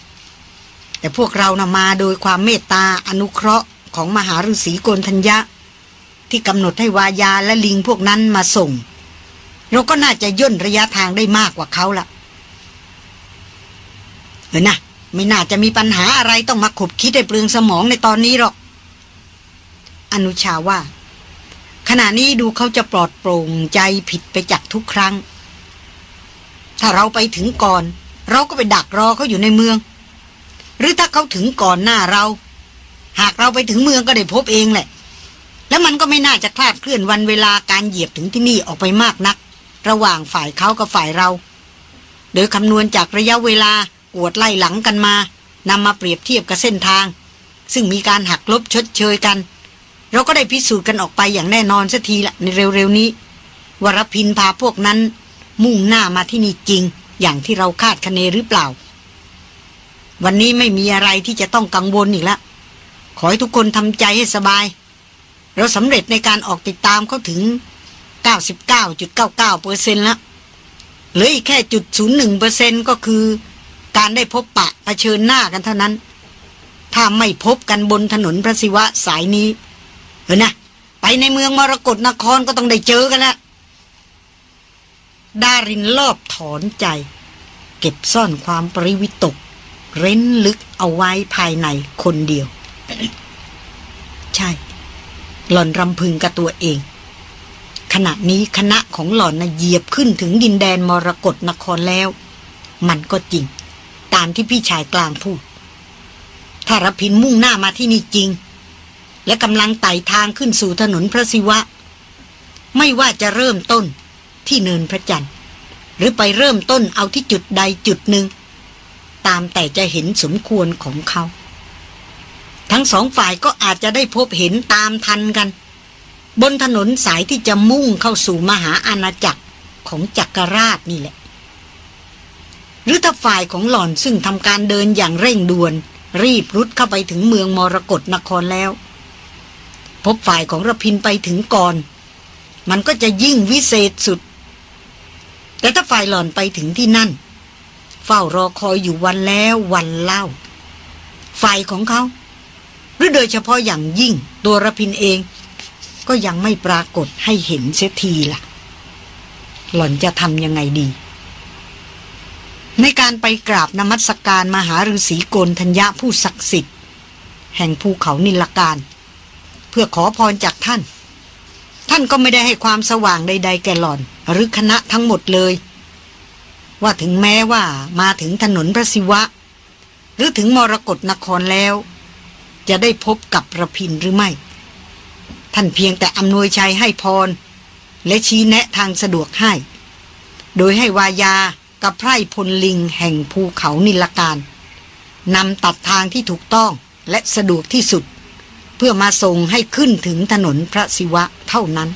แต่พวกเรานะมาโดยความเมตตาอนุเคราะห์ของมหาฤาษีโกนทัญญะ ที่กำหนดให้วายาและลิงพวกนั้นมาส่ง เราก็น่าจะย่นระยะทางได้มากกว่าเขาละเออนะไม่น่าจะมีปัญหาอะไรต้องมาขบคิดให้เปลืองสมองในตอนนี้หรอก อนุชาว่า ขณะนี้ดูเขาจะปลอดโปร่งใจผิดไปจากทุกครั้ง ถ้าเราไปถึงก่อน เราก็ไปดักรอเขาอยู่ในเมือง หรือถ้าเขาถึงก่อนหน้าเรา หากเราไปถึงเมืองก็ได้พบเองแหละ แล้วมันก็ไม่น่าจะคลาดเคลื่อนวันเวลาการเหยียบถึงที่นี่ออกไปมากนัก ระหว่างฝ่ายเขากับฝ่ายเรา โดยคำนวณจากระยะเวลากวดไล่หลังกันมานำมาเปรียบเทียบกับเส้นทาง ซึ่งมีการหักลบชดเชยกัน เราก็ได้พิสูจน์กันออกไปอย่างแน่นอนสักทีละในเร็วๆนี้ วรพินพาพวกนั้น มุ่งหน้ามาที่นี่จริง อย่างที่เราคาดคะเนหรือเปล่า วันนี้ไม่มีอะไรที่จะต้องกังวลอีกแล้วขอให้ทุกคนทำใจให้สบาย เราสำเร็จในการออกติดตามเขาถึง 99.99%เปอร์เซ็นแล้วเหลืออีกแค่จุดศูนย์หนึ่งเปอร์เซ็นก็คือ การได้พบปะะเผชิญหน้ากันเท่านั้น ถ้าไม่พบกันบนถนนพระศิวะสายนี้เออนะไปในเมืองมรกรนครก็ต้องได้เจอกันล้วดารินรอบถอนใจ เก็บซ่อนความปริวิตก เร้นลึกเอาไว้ภายในคนเดียว ใช่ หล่อนรำพึงกับตัวเอง ขณะนี้คณะของหล่อนนะเหยียบขึ้นถึงดินแดนมรกรนครแล้ว มันก็จริง ตามที่พี่ชายกลางพูด ถ้ารพินมุ่งหน้ามาที่นี่จริง และกำลังไต่ทางขึ้นสู่ถนนพระศิวะ ไม่ว่าจะเริ่มต้นที่เนินพระจันทร์ หรือไปเริ่มต้นเอาที่จุดใดจุดหนึ่ง ตามแต่จะเห็นสมควรของเขา ทั้งสองฝ่ายก็อาจจะได้พบเห็นตามทันกัน บนถนนสายที่จะมุ่งเข้าสู่มหาอาณาจักรของจักรราชนี่แหละ หรือถ้าฝ่ายของหล่อนซึ่งทำการเดินอย่างเร่งด่วน รีบรุดเข้าไปถึงเมืองมรกรนครแล้ว พบฝ่ายของระพินไปถึงก่อน มันก็จะยิ่งวิเศษสุด แต่ถ้าฝ่ายหล่อนไปถึงที่นั่น เฝ้ารอคอยอยู่วันแล้ววันเล่า ฝ่ายของเขา หรือโดยเฉพาะอย่างยิ่งตัวระพินเอง ก็ยังไม่ปรากฏให้เห็นเสียทีละ่ะ หล่อนจะทำยังไงดี ในการไปกราบนมัสการมหาฤาษีโกนธัญญาผู้ศักดิ์สิทธิ์ แห่งภูเขานิลการ เพื่อขอพรจากท่าน ท่านก็ไม่ได้ให้ความสว่างใด ๆ แก่หล่อน หรือคณะทั้งหมดเลย ว่าถึงแม้ว่ามาถึงถนนพระศิวะ หรือถึงมรกรนครแล้ว จะได้พบกับระพินหรือไม่ ท่านเพียงแต่อำนวยชัยให้พร และชี้แนะทางสะดวกให้ โดยให้วายากับไพร่พลลิงแห่งภูเขานิลการนำตัดทางที่ถูกต้องและสะดวกที่สุด เพื่อมาส่งให้ขึ้นถึงถนนพระศิวะเท่านั้น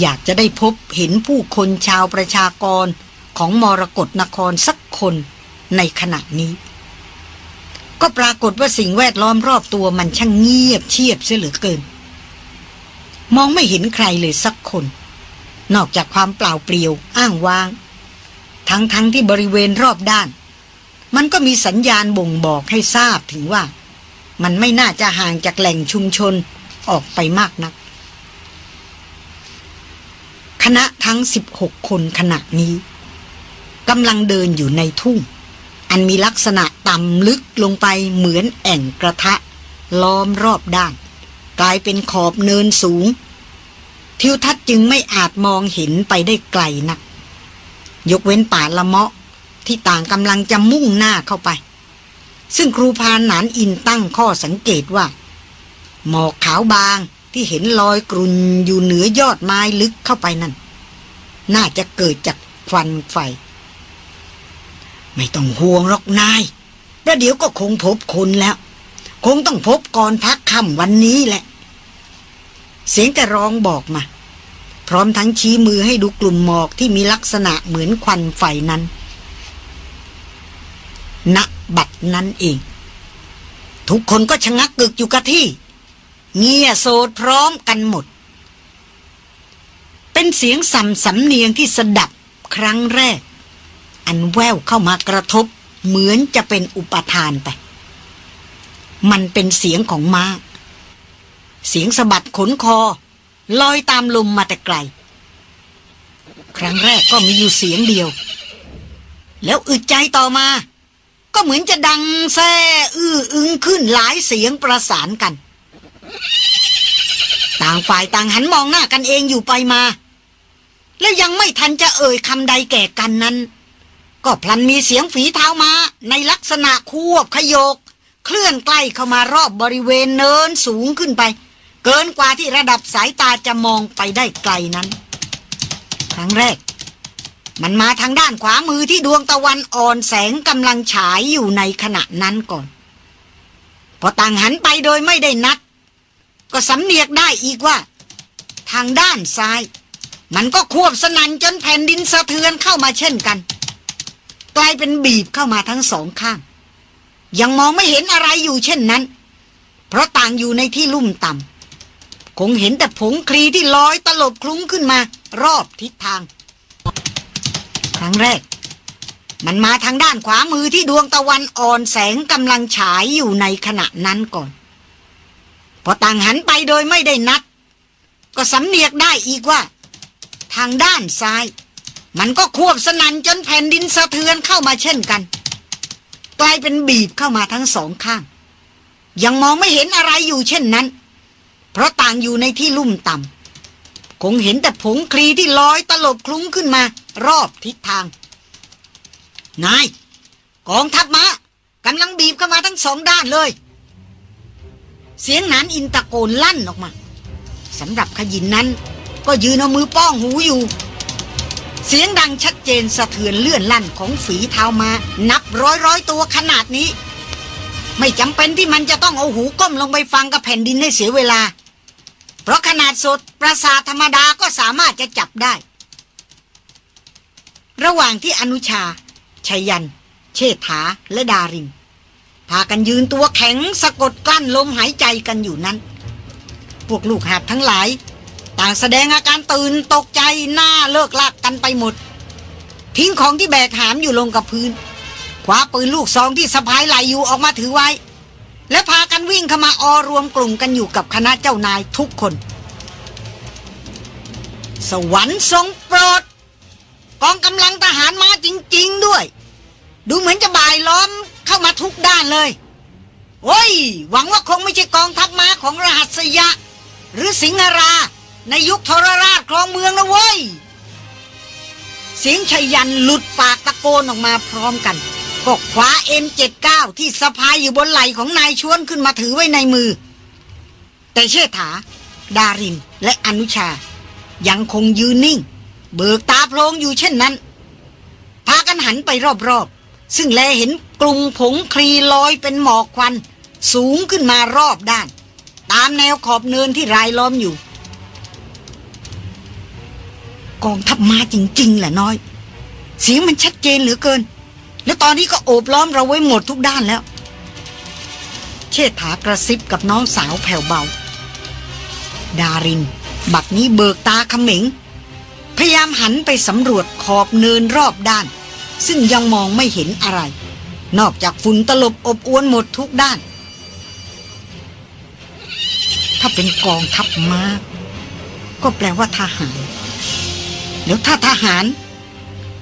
อยากจะได้พบเห็นผู้คนชาวประชากรของมรกรนครสักคนในขณะนี้ ก็ปรากฏว่าสิ่งแวดล้อมรอบตัวมันช่างเงียบเชียบเสียเหลือเกิน มองไม่เห็นใครเลยสักคน นอกจากความเปล่าเปลี่ยว อ้างว้าง ทั้งทั้งที่บริเวณรอบด้าน มันก็มีสัญญาณบ่งบอกให้ทราบถึงว่า มันไม่น่าจะห่างจากแหล่งชุมชนออกไปมากนัก คณะทั้ง 16 คนขณะนี้กำลังเดินอยู่ในทุ่ง อันมีลักษณะต่ำลึกลงไปเหมือนแอ่งกระทะ ล้อมรอบด้าน กลายเป็นขอบเนินสูง ทิวทัศน์จึงไม่อาจมองเห็นไปได้ไกลนัก ยกเว้นป่าละเมาะที่ต่างกำลังจะมุ่งหน้าเข้าไป ซึ่งครูพานหนานอินตั้งข้อสังเกตว่า หมอกขาวบางที่เห็นลอยกรุนอยู่เหนือยอดไม้ลึกเข้าไปนั่น น่าจะเกิดจากควันไฟ ไม่ต้องห่วงหรอกนายแล้วเดี๋ยวก็คงพบคนแล้ว คงต้องพบก่อนพักค่ำวันนี้แหละ เสียงกระร้องบอกมา พร้อมทั้งชี้มือให้ดูกลุ่มหมอกที่มีลักษณะเหมือนควันไฟนั้นณบัดนั้นเอง ทุกคนก็ชะงักกึกอยู่กับที่ เงียโสดพร้อมกันหมด เป็นเสียงสัมสำเนียงที่สดับครั้งแรก อันแววเข้ามากระทบ เหมือนจะเป็นอุปทานไป มันเป็นเสียงของม้า เสียงสะบัดขนคอ ลอยตามลมมาแต่ไกล ครั้งแรกก็มีอยู่เสียงเดียว แล้วอึดใจต่อมา ก็เหมือนจะดังแซ่อื้ออึงขึ้นหลายเสียงประสานกัน ต่างฝ่ายต่างหันมองหน้ากันเองอยู่ไปมาแล้วยังไม่ทันจะเอ่ยคำใดแก่กันนั้น ก็พลันมีเสียงฝีเท้ามาในลักษณะควบขยก เคลื่อนใกล้เข้ามารอบบริเวณเนินสูงขึ้นไป เกินกว่าที่ระดับสายตาจะมองไปได้ไกลนั้น ครั้งแรก มันมาทางด้านขวามือที่ดวงตะวันอ่อนแสงกำลังฉายอยู่ในขณะนั้นก่อน พอต่างหันไปโดยไม่ได้นัด ก็สำเนียกได้อีกว่า ทางด้านซ้าย มันก็ควบสนันจนแผ่นดินสะเทือนเข้ามาเช่นกัน กลายเป็นบีบเข้ามาทั้งสองข้าง ยังมองไม่เห็นอะไรอยู่เช่นนั้น เพราะต่างอยู่ในที่ลุ่มต่ำคงเห็นแต่ผงคลีที่ลอยตลบคลุ้งขึ้นมารอบทิศทาง ครั้งแรก มันมาทางด้านขวามือที่ดวงตะวันอ่อนแสงกำลังฉายอยู่ในขณะนั้นก่อน พอต่างหันไปโดยไม่ได้นัด ก็สำเนียกได้อีกว่า ทางด้านซ้าย มันก็ควบสนันจนแผ่นดินสะเทือนเข้ามาเช่นกัน กลายเป็นบีบเข้ามาทั้งสองข้าง ยังมองไม่เห็นอะไรอยู่เช่นนั้น เพราะต่างอยู่ในที่ลุ่มต่ำคงเห็นแต่ผงคลีที่ลอยตลบคลุ้งขึ้นมา รอบทิศทาง นาย กองทัพมากำลังบีบเข้ามาทั้งสองด้านเลย เสียงหนานอินตะโกนลั่นออกมาสำหรับขยินนั้น ก็ยืนเอามือป้องหูอยู่ เสียงดังชัดเจนสะเทือนเลื่อนลั่นของฝีเท้ามา นับร้อยร้อยตัวขนาดนี้ ไม่จำเป็นที่มันจะต้องเอาหูก้มลงไปฟังกับแผ่นดินให้เสียเวลา เพราะขนาดสดประสาทธรรมดาก็สามารถจะจับได้ ระหว่างที่อนุชาชัยยัน เชษฐาและดารินพากันยืนตัวแข็งสะกดกลั้นลมหายใจกันอยู่นั้น พวกลูกหาบทั้งหลาย ต่างแสดงอาการตื่นตกใจหน้าเลิกลากกันไปหมด ทิ้งของที่แบกหามอยู่ลงกับพื้นคว้าปืนลูกซองที่สะพายไหลอยู่ออกมาถือไว้ และพากันวิ่งเข้ามาออรวมกลุ่มกันอยู่กับคณะเจ้านายทุกคน สวรรค์ทรงโปรด กองกำลังทหารมาจริง ๆด้วย ดูเหมือนจะบ่ายล้อมเข้ามาทุกด้านเลยโอ้ย หวังว่าคงไม่ใช่กองทัพม้าของรหัสยะ หรือสิงหรา ในยุคทรราชครองเมืองนะเว้ยเสียงชยยันหลุดปากตะโกนออกมาพร้อมกัน ก็คว้า M79 ที่สะพายอยู่บนไหล่ของนายชวนขึ้นมาถือไว้ในมือ แต่เชษฐา ดารินและอนุชา ยังคงยืนนิ่ง เบิกตาโพลงอยู่เช่นนั้น พากันหันไปรอบๆ ซึ่งแลเห็นกลุ่มผงคลีลอยเป็นหมอกควัน สูงขึ้นมารอบด้าน ตามแนวขอบเนินที่รายล้อมอยู่ กองทัพมาจริงๆแหละน้อย เสียงมันชัดเจนเหลือเกิน แล้วตอนนี้ก็โอบล้อมเราไว้หมดทุกด้านแล้ว เชษฐากระซิบกับน้องสาวแผ่วเบา ดาริน บัดนี้เบิกตาขม็งพยายามหันไปสำรวจขอบเนินรอบด้าน ซึ่งยังมองไม่เห็นอะไร นอกจากฝุ่นตลบอบอวนหมดทุกด้าน ถ้าเป็นกองทัพมาก็แปลว่าทหาร แล้วถ้าทหาร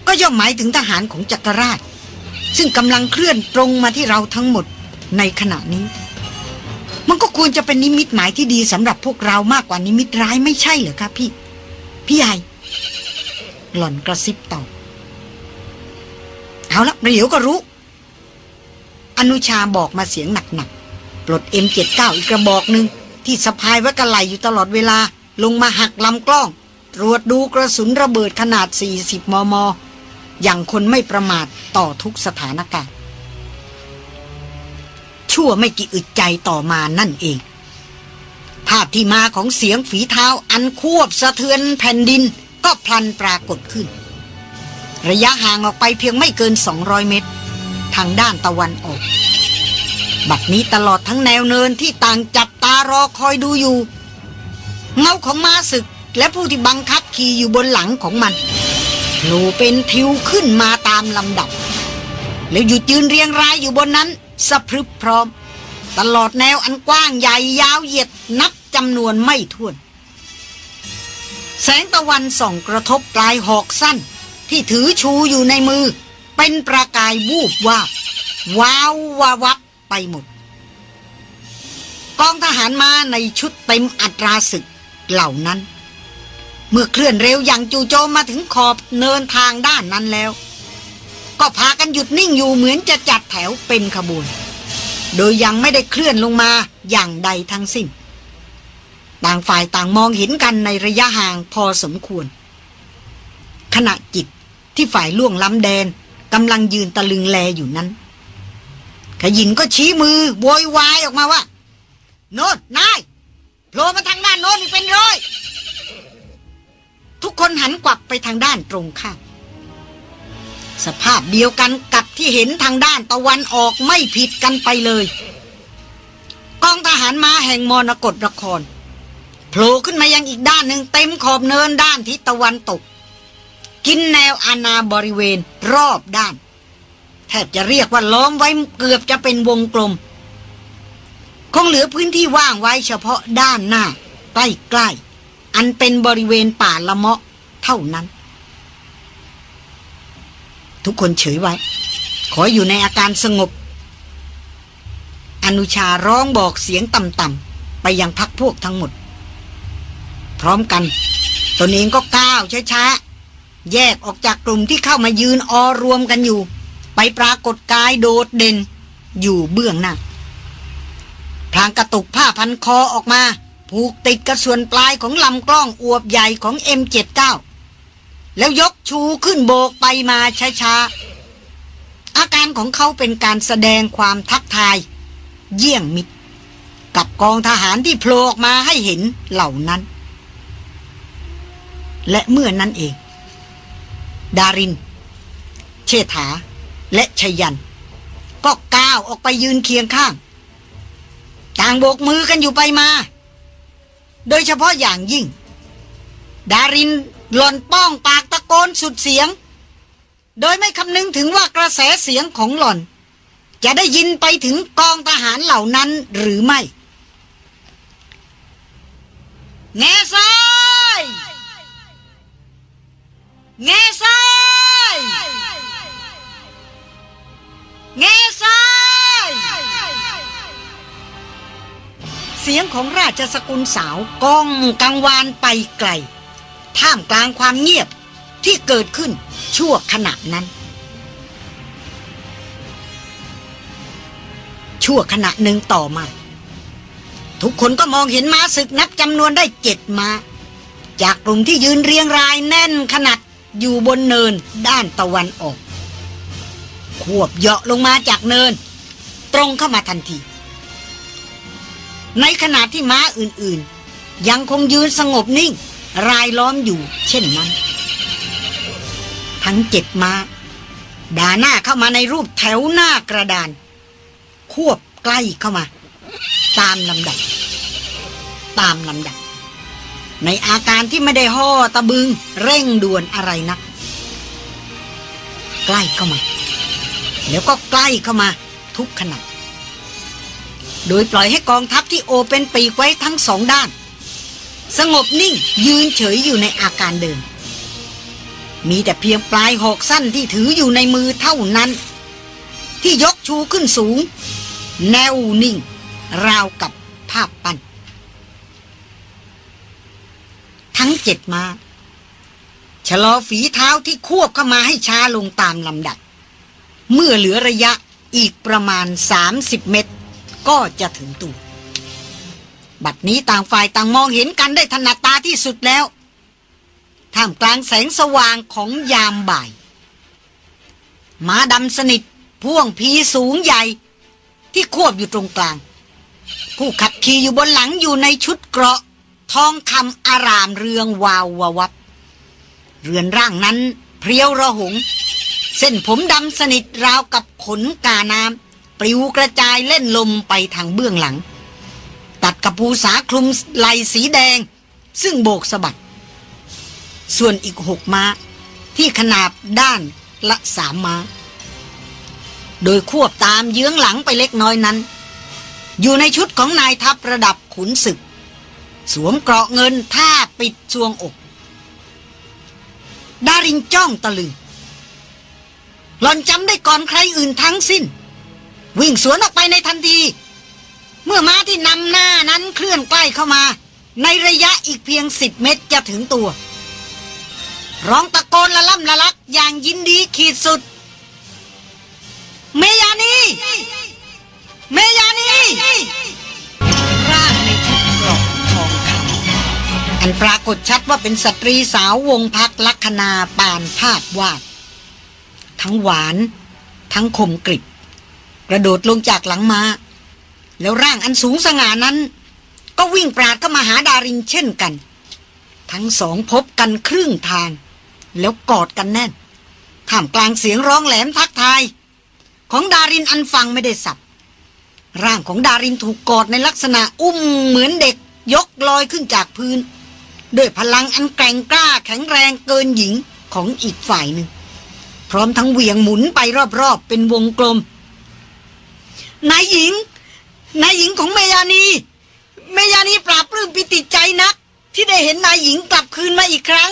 ก็ย่อมหมายถึงทหารของจักรราช ซึ่งกำลังเคลื่อนตรงมาที่เราทั้งหมดในขณะนี้ มันก็ควรจะเป็นนิมิตหมายที่ดีสำหรับพวกเรามากกว่านิมิตร้ายไม่ใช่เหรอครับพี่ พี่ใหญ่หล่อนกระซิบตอบเอาละเดี๋ยวก็รู้ อนุชาบอกมาเสียงหนักๆปลด M79 อีกกระบอกหนึ่งที่สะพายไว้กระไหลอยู่ตลอดเวลา ลงมาหักลำกล้อง ตรวจดูกระสุนระเบิดขนาด 40 มม อย่างคนไม่ประมาทต่อทุกสถานการณ์ ชั่วไม่กี่อึดใจต่อมานั่นเอง ภาพที่มาของเสียงฝีเท้าอันควบสะเทือนแผ่นดินก็พลันปรากฏขึ้น ระยะห่างออกไปเพียงไม่เกิน 200 เมตร ทางด้านตะวันออก บัดนี้ตลอดทั้งแนวเนินที่ต่างจับตารอคอยดูอยู่ เงาของม้าศึก และผู้ที่บังคับขี่อยู่บนหลังของมันโผล่เป็นทิวขึ้นมาตามลำดับ แล้วหยุดยืนเรียงรายอยู่บนนั้นสะพรึบพร้อม ตลอดแนวอันกว้างใหญ่ยาวเหยียดนับจำนวนไม่ถ้วน แสงตะวันส่องกระทบปลายหอกสั้น ที่ถือชูอยู่ในมือ เป็นประกายวูบวาบว้าววาวับไปหมด กองทหารมาในชุดเต็มอัตราศึกเหล่านั้น เมื่อเคลื่อนเร็วอย่างจู่โจมมาถึงขอบเนินทางด้านนั้นแล้ว ก็พากันหยุดนิ่งอยู่เหมือนจะจัดแถวเป็นขบวน โดยยังไม่ได้เคลื่อนลงมาอย่างใดทั้งสิ้น ต่างฝ่ายต่างมองเห็นกันในระยะห่างพอสมควร ขณะจิตที่ฝ่ายล่วงล้ำแดนกำลังยืนตะลึงแลอยู่นั้น ขยินก็ชี้มือโวยวายออกมาว่า โน่นนายโผล่มาทางด้านโน้นอีกเป็นร้อย ทุกคนหันกลับไปทางด้านตรงข้ามสภาพเดียวกันกับที่เห็นทางด้านตะวันออกไม่ผิดกันไปเลย กองทหารมาแห่งมรกรนครโผล่ขึ้นมายังอีกด้านหนึ่งเต็มขอบเนินด้านทิศตะวันตก กินแนวอาณาบริเวณรอบด้าน แทบจะเรียกว่าล้อมไว้เกือบจะเป็นวงกลม คงเหลือพื้นที่ว่างไว้เฉพาะด้านหน้า ใกล้ๆ อันเป็นบริเวณป่าละเมาะเท่านั้น ทุกคนเฉยไว้ ขออยู่ในอาการสงบ อนุชาร้องบอกเสียงต่ำๆไปยังพักพวกทั้งหมด พร้อมกันตนเองก็ก้าวช้าๆ แยกออกจากกลุ่มที่เข้ามายืนออรวมกันอยู่ ไปปรากฏกายโดดเด่น อยู่เบื้องหน้าพลางกระตุกผ้าพันคอออกมา ผูกติดกับส่วนปลายของลำกล้องอวบใหญ่ของ M79 แล้วยกชูขึ้นโบกไปมาช้าๆ อาการของเขาเป็นการแสดงความทักทาย เยี่ยงมิตร กับกองทหารที่โผล่ออกมาให้เห็นเหล่านั้น และเมื่อนั้นเอง ดาริน เชษฐา และชยัน ก็ก้าวออกไปยืนเคียงข้าง ต่างโบกมือกันอยู่ไปมา โดยเฉพาะอย่างยิ่ง ดารินหล่อนป้องปากตะโกนสุดเสียง โดยไม่คำนึงถึงว่ากระแสเสียงของหล่อน จะได้ยินไปถึงกองทหารเหล่านั้นหรือไม่ แง่ซ้ายแง่ซ้ายแง่ซ้าย เสียงของราชสกุลสาวก้องกังวานไปไกล ท่ามกลางความเงียบที่เกิดขึ้นชั่วขณะนั้น ชั่วขณะหนึ่งต่อมา ทุกคนก็มองเห็นม้าศึกนับจำนวนได้เจ็ดม้า จากกลุ่มที่ยืนเรียงรายแน่นขนาดอยู่บนเนินด้านตะวันออกขวบเหาะลงมาจากเนิน ตรงเข้ามาทันที ในขณะที่ม้าอื่นๆ ยังคงยืนสงบนิ่ง รายล้อมอยู่เช่นนั้น ทั้งเจ็ดม้าด่าหน้าเข้ามาในรูปแถวหน้ากระดาน ควบใกล้เข้ามา ตามลำดับ ตามลำดับ ในอาการที่ไม่ได้ห่อตะบึง เร่งด่วนอะไรนัก ใกล้เข้ามา แล้วก็ใกล้เข้ามาทุกขณะ โดยปล่อยให้กองทัพที่โอเป็นปีกไว้ทั้งสองด้าน สงบนิ่งยืนเฉยอยู่ในอาการเดิม มีแต่เพียงปลายหอกสั้นที่ถืออยู่ในมือเท่านั้น ที่ยกชูขึ้นสูง แนวนิ่ง ราวกับภาพปั้นทั้งเจ็ดมาชะลอฝีเท้าที่ควบเข้ามาให้ช้าลงตามลำดับ เมื่อเหลือระยะอีกประมาณ 30 เมตร ก็จะถึงตัว บัดนี้ต่างฝ่ายต่างมองเห็นกันได้ถนัดตาที่สุดแล้ว ท่ามกลางแสงสว่างของยามบ่ายม้าดำสนิท พ่วงพีสูงใหญ่ ที่ควบอยู่ตรงกลาง ผู้ขับขี่อยู่บนหลังอยู่ในชุดเกราะ ทองคำอารามเรืองวาวววับ เรือนร่างนั้นเพรียวระหง เส้นผมดำสนิทราวกับขนกาน้ำ ปลิวกระจายเล่นลมไปทางเบื้องหลัง ตัดกับภูสาคลุมไหลสีแดง ซึ่งโบกสะบัด ส่วนอีกหกม้า ที่ขนาบด้านละสามม้า โดยควบตามเยื้องหลังไปเล็กน้อยนั้น อยู่ในชุดของนายทัพระดับขุนศึก สวมเกราะเงินท่าปิดซวงอก ดารินจ้องตะลึงหล่อนจำได้ก่อนใครอื่นทั้งสิ้น วิ่งสวนออกไปในทันที เมื่อม้าที่นำหน้านั้นเคลื่อนใกล้เข้ามา ในระยะอีกเพียงสิบเมตรจะถึงตัว ร้องตะโกนละล่ำละลักอย่างยินดีขีดสุด เมยานีเมยานีร่างในชุดเกรอกทองคำอันปรากฏชัดว่าเป็นสตรีสาววงพักลัคนาปานภาพวาด ทั้งหวาน ทั้งคมกริบ กระโดดลงจากหลังมาแล้วร่างอันสูงสง่านั้น ก็วิ่งปราดเข้ามาหาดารินเช่นกัน ทั้งสองพบกันครึ่งทาง แล้วกอดกันแน่นท่ามกลางเสียงร้องแหลมทักทาย ของดารินอันฟังไม่ได้สับ ร่างของดารินถูกกอดในลักษณะอุ้มเหมือนเด็กยกลอยขึ้นจากพื้น ด้วยพลังอันแกร่งกล้าแข็งแรงเกินหญิงของอีกฝ่ายหนึ่ง พร้อมทั้งเหวี่ยงหมุนไปรอบๆ เป็นวงกลม นายหญิง นายหญิงของเมยานี เมยานีปราบปลื้มปิติใจนัก ที่ได้เห็นนายหญิงกลับคืนมาอีกครั้ง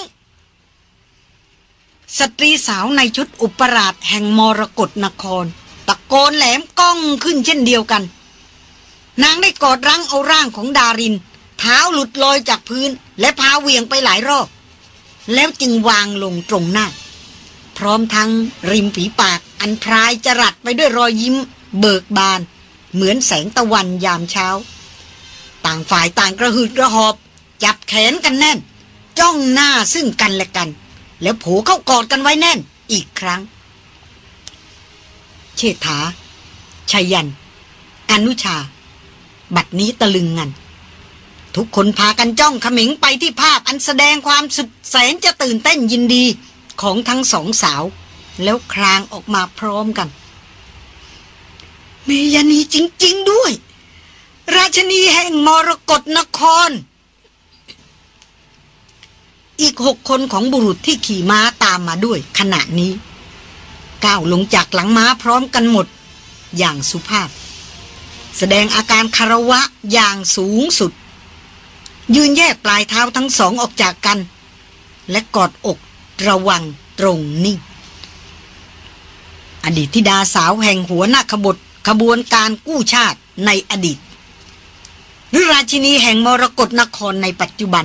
สตรีสาวในชุดอุปราชแห่งมรกรนคร ตะโกนแหลมก้องขึ้นเช่นเดียวกัน นางได้กอดรั้งเอาร่างของดาริน เท้าหลุดลอยจากพื้น และพาเวียงไปหลายรอบ แล้วจึงวางลงตรงหน้า พร้อมทั้งริมฝีปากอันพรายจรัดไปด้วยรอยยิ้ม เบิกบาน เหมือนแสงตะวันยามเช้า ต่างฝ่ายต่างกระหืดกระหอบ จับแขนกันแน่น จ้องหน้าซึ่งกันและกัน แล้วผูเข้ากอดกันไว้แน่นอีกครั้ง เชษฐาชัยยัน อนุชา บัดนี้ตะลึงงัน ทุกคนพากันจ้องขมิงไปที่ภาพอันแสดงความสุดแสนจะตื่นเต้นยินดีของทั้งสองสาว แล้วครางออกมาพร้อมกัน เมยานีจริง ๆ ด้วย ราชนีแห่งมรกรนคร อีกหกคนของบุรุษที่ขี่ม้าตามมาด้วยขณะนี้ ก้าวลงจากหลังม้าพร้อมกันหมด อย่างสุภาพ แสดงอาการคารวะอย่างสูงสุด ยืนแยกปลายเท้าทั้งสองออกจากกัน และกอดอกระวังตรงนิ่งอดีตธิดาสาวแห่งหัวหน้าขบฏ ขบวนการกู้ชาติในอดีต หรือราชินีแห่งมรกรนครในปัจจุบัน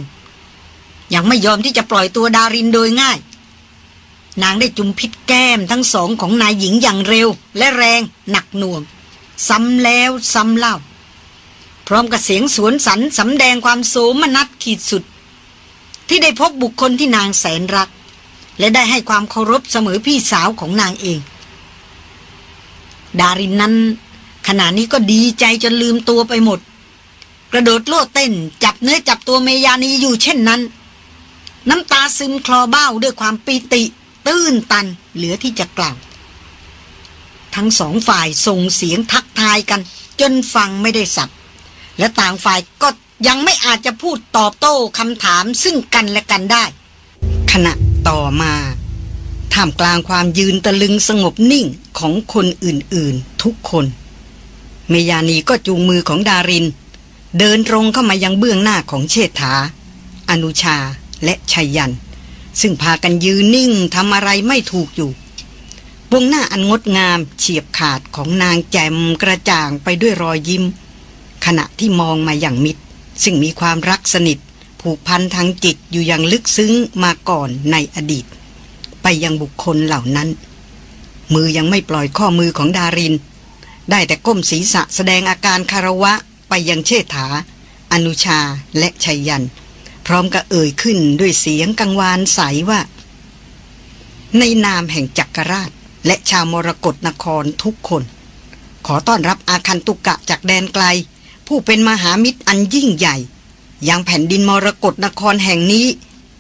ยังไม่ยอมที่จะปล่อยตัวดารินโดยง่าย นางได้จุมพิษแก้มทั้งสองของนายหญิงอย่างเร็ว และแรงหนักหน่วง ซ้ำแล้วซ้ำเล่า พร้อมกับเสียงสวนสันสำแดงความโสมนัสขีดสุด ที่ได้พบบุคคลที่นางแสนรัก และได้ให้ความเคารพเสมอพี่สาวของนางเอง ดารินนั้น ขณะนี้ก็ดีใจจนลืมตัวไปหมด กระโดดโลดเต้น จับเนื้อจับตัวเมยานีอยู่เช่นนั้น น้ำตาซึมคลอเบ้าด้วยความปีติ ตื้นตันเหลือที่จะกล่าว ทั้งสองฝ่ายส่งเสียงทักทายกัน จนฟังไม่ได้สับและต่างฝ่ายก็ยังไม่อาจจะพูดตอบโต้คำถามซึ่งกันและกันได้ ขณะต่อมา ท่ามกลางความยืนตะลึงสงบนิ่งของคนอื่นๆ ทุกคน เมยานีก็จูงมือของดาริน เดินตรงเข้ามายังเบื้องหน้าของเชษฐา อนุชาและชัยยัน ซึ่งพากันยืนนิ่งทำอะไรไม่ถูกอยู่ วงหน้าอันงดงามเฉียบขาดของนางแจมกระจ่างไปด้วยรอยยิ้ม ขณะที่มองมาอย่างมิตร ซึ่งมีความรักสนิท ผูกพันทางจิตอยู่อย่างลึกซึ้งมาก่อนในอดีต ไปยังบุคคลเหล่านั้น มือยังไม่ปล่อยข้อมือของดาริน ได้แต่ก้มศีรษะแสดงอาการคารวะไปยังเชษฐา อนุชาและชัยยัน พร้อมกับเอ่ยขึ้นด้วยเสียงกังวานใสว่า ในนามแห่งจักรราช และชาวมรกรนครทุกคน ขอต้อนรับอาคันตุกะจากแดนไกล ผู้เป็นมหามิตรอันยิ่งใหญ่ยังแผ่นดินมรกรนครแห่งนี้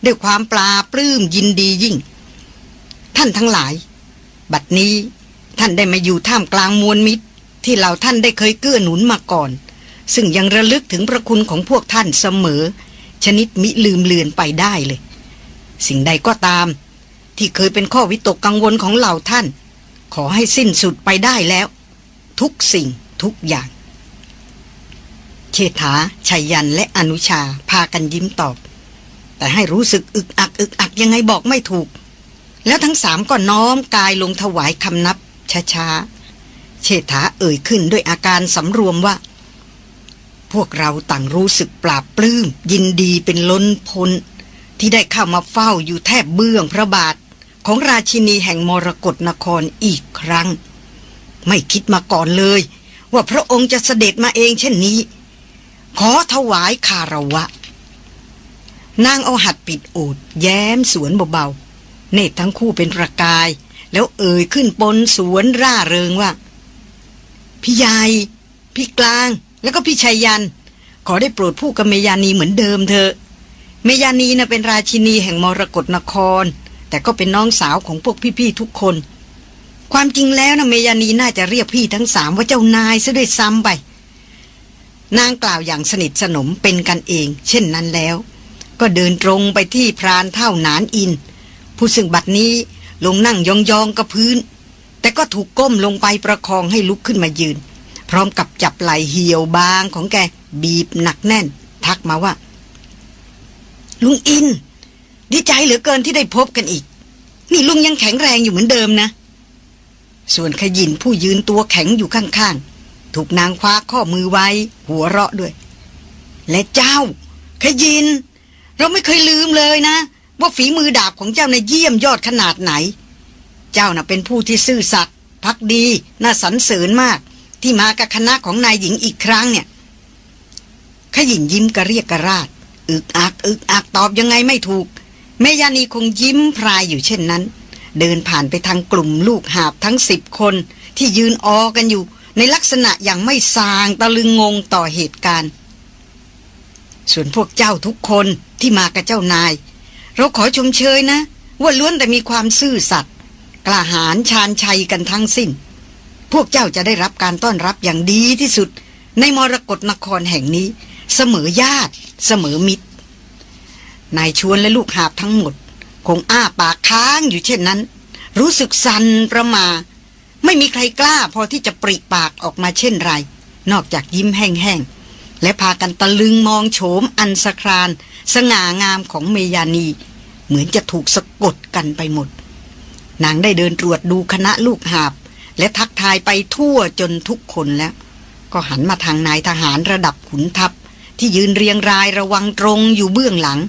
ด้วยความปลาปลื้มยินดียิ่งานทั้งหลาย บัดนี้ท่านได้มาอยู่ท่ามกลางมวลมิตร ที่เหล่าท่านได้เคยเกื้อหนุนมาก่อน ซึ่งยังระลึกถึงพระคุณของพวกท่านเสมอ ชนิดมิลืมเลือนไปได้เลย สิ่งใดก็ตาม ที่เคยเป็นข้อวิตกกังวลของเหล่าท่าน ขอให้สิ้นสุดไปได้แล้ว ทุกสิ่งทุกอย่างเชษฐาชัยยันและอนุชาพากันยิ้มตอบ แต่ให้รู้สึกอึกอักอึกอักยังไงบอกไม่ถูก แล้วทั้งสามก็น้อมกายลงถวายคำนับช้าๆเชษฐาเอ่ยขึ้นด้วยอาการสำรวมว่า พวกเราต่างรู้สึกปราบปลื้ม ยินดีเป็นล้นพ้นที่ได้เข้ามาเฝ้าอยู่แทบเบื้องพระบาทของราชินีแห่งมรกรนครอีกครั้ง ไม่คิดมาก่อนเลย ว่าพระองค์จะเสด็จมาเองเช่นนี้ ขอถวายคารวะ นางเอาหัดปิดโอดแย้มสวนเบาๆ เนตรทั้งคู่เป็นประกาย แล้วเอ่ยขึ้นปนสวนร่าเริงว่า พี่ใหญ่พี่กลาง แล้วก็พี่ชัยยัน ขอได้โปรดผู้กับเมยานีเหมือนเดิมเถอะ เมยานีนะ่ะเป็นราชินีแห่งมรกรนคร แต่ก็เป็นน้องสาวของพวกพี่ๆทุกคน ความจริงแล้วนะเมยานีน่าจะเรียกพี่ทั้งสามว่าเจ้านายซะด้วยซ้ำไปนางกล่าวอย่างสนิทสนมเป็นกันเอง เช่นนั้นแล้ว ก็เดินตรงไปที่พรานเท่านานอิน ผู้ซึ่งบัดนี้ลงนั่งยองๆกับพื้น แต่ก็ถูกก้มลงไปประคองให้ลุกขึ้นมายืน พร้อมกับจับไหล่เหี่ยวบางของแกบีบหนักแน่น ทักมาว่า ลุงอิน ดีใจเหลือเกินที่ได้พบกันอีก นี่ลุงยังแข็งแรงอยู่เหมือนเดิมนะ ส่วนขยินผู้ยืนตัวแข็งอยู่ข้างๆ ถูกนางคว้าข้อมือไว้ หัวเราะด้วย และเจ้า ขยิน เราไม่เคยลืมเลยนะ ว่าฝีมือดาบของเจ้าในเยี่ยมยอดขนาดไหน เจ้าน่ะเป็นผู้ที่ซื่อสัตย์พักดี น่าสรรเสริญมาก ที่มากับคณะของนายหญิงอีกครั้งเนี่ยขยินยิ้มกระเรียกกระราดอึกอักอึกอักตอบยังไงไม่ถูกแม่ยานีคงยิ้มพรายอยู่เช่นนั้น เดินผ่านไปทางกลุ่มลูกหาบทั้งสิบคน ที่ยืนออกันอยู่ ในลักษณะอย่างไม่สางตะลึงงงต่อเหตุการณ์ ส่วนพวกเจ้าทุกคนที่มากับเจ้านาย เราขอชมเชยนะ ว่าล้วนแต่มีความซื่อสัตย์กล้าหาญชาญชัยกันทั้งสิ้น พวกเจ้าจะได้รับการต้อนรับอย่างดีที่สุด ในมรกรนครแห่งนี้ เสมอญาติ เสมอมิตร นายชวนและลูกหาบทั้งหมด คงอ้าปากค้างอยู่เช่นนั้น รู้สึกสันประมา ไม่มีใครกล้าพอที่จะปริปากออกมาเช่นไร นอกจากยิ้มแห้งๆและพากันตะลึงมองโฉมอันสคราน สง่างามของเมยานี เหมือนจะถูกสะกดกันไปหมด นางได้เดินตรวจดูคณะลูกหาบ และทักทายไปทั่วจนทุกคนแล้ว ก็หันมาทางนายทหารระดับขุนทัพ ที่ยืนเรียงรายระวังตรงอยู่เบื้องหลัง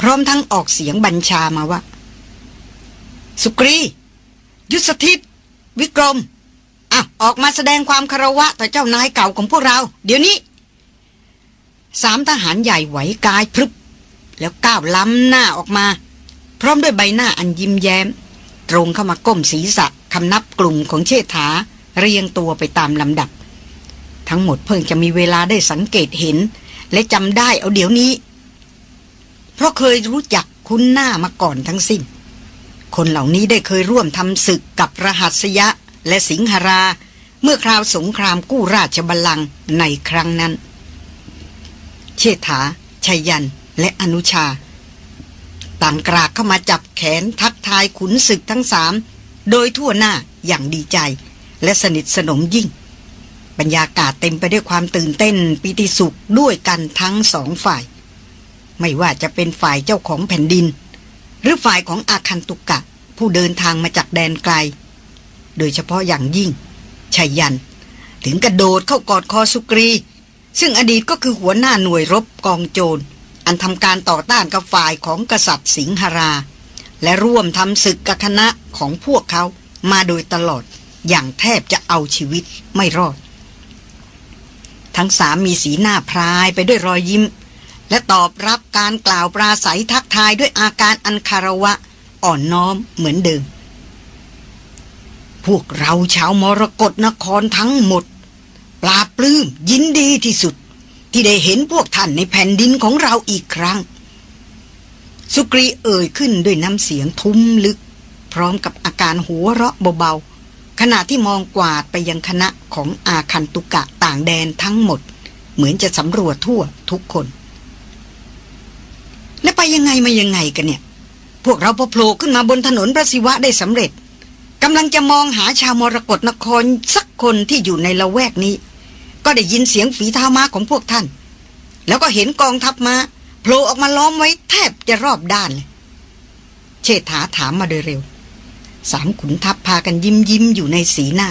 พร้อมทั้งออกเสียงบัญชามาว่า สุกรี ยุทธสถิตวิกรมอะออกมาแสดงความคารวะต่อเจ้านายเก่าของพวกเรา เดี๋ยวนี้สามทหารใหญ่ไหวกายพรึบ แล้วก้าวล้ำหน้าออกมา พร้อมด้วยใบหน้าอันยิ้มแย้ม ตรงเข้ามาก้มศีรษะคำนับกลุ่มของเชษฐา เรียงตัวไปตามลำดับ ทั้งหมดเพิ่งจะมีเวลาได้สังเกตเห็น และจำได้เอาเดี๋ยวนี้ เพราะเคยรู้จักคุ้นหน้ามาก่อนทั้งสิ้น คนเหล่านี้ได้เคยร่วมทำศึกกับรหัสยะและสิงหรา เมื่อคราวสงครามกู้ราชบัลลังก์ในครั้งนั้น เชษฐาชัยยัน และอนุชา ต่างกรากเข้ามาจับแขนทักทายขุนศึกทั้งสาม โดยทั่วหน้าอย่างดีใจ และสนิทสนมยิ่ง บรรยากาศเต็มไปด้วยความตื่นเต้นปิติสุขด้วยกันทั้งสองฝ่าย ไม่ว่าจะเป็นฝ่ายเจ้าของแผ่นดิน หรือฝ่ายของอาคันตุกะผู้เดินทางมาจากแดนไกล โดยเฉพาะอย่างยิ่งชัยยัน ถึงกระโดดเข้ากอดคอสุกรี ซึ่งอดีตก็คือหัวหน้าหน่วยรบกองโจร อันทำการต่อต้านกับฝ่ายของกษัตริย์สิงหรา และร่วมทำศึกกับคณะของพวกเขามาโดยตลอดอย่างแทบจะเอาชีวิตไม่รอด ทั้งสามมีสีหน้าพรายไปด้วยรอยยิ้ม และตอบรับการกล่าวปราศัยทักทายด้วยอาการอันคารวะอ่อนน้อมเหมือนเดิม พวกเราชาวมรกรนครทั้งหมด ปลาปลื้มยินดีที่สุด ที่ได้เห็นพวกท่านในแผ่นดินของเราอีกครั้ง สุกรีเอ่ยขึ้นด้วยน้ำเสียงทุ้มลึก พร้อมกับอาการหัวเราะเบาๆขณะที่มองกวาดไปยังคณะของอาคันตุกะต่างแดนทั้งหมด เหมือนจะสำรวจทั่วทุกคน และไปยังไงมายังไงกันเนี่ย พวกเราพอโผล่ขึ้นมาบนถนนพระศิวะได้สำเร็จกำลังจะมองหาชาวมรกรนครสักคนที่อยู่ในละแวกนี้ ก็ได้ยินเสียงฝีเท้าม้าของพวกท่าน แล้วก็เห็นกองทัพมา้าโผล่ออกมาล้อมไว้แทบจะรอบด้านเลยเชษฐาถามมาโดยเร็ว สามขุนทัพพากันยิ้มยิ้มอยู่ในสีหน้า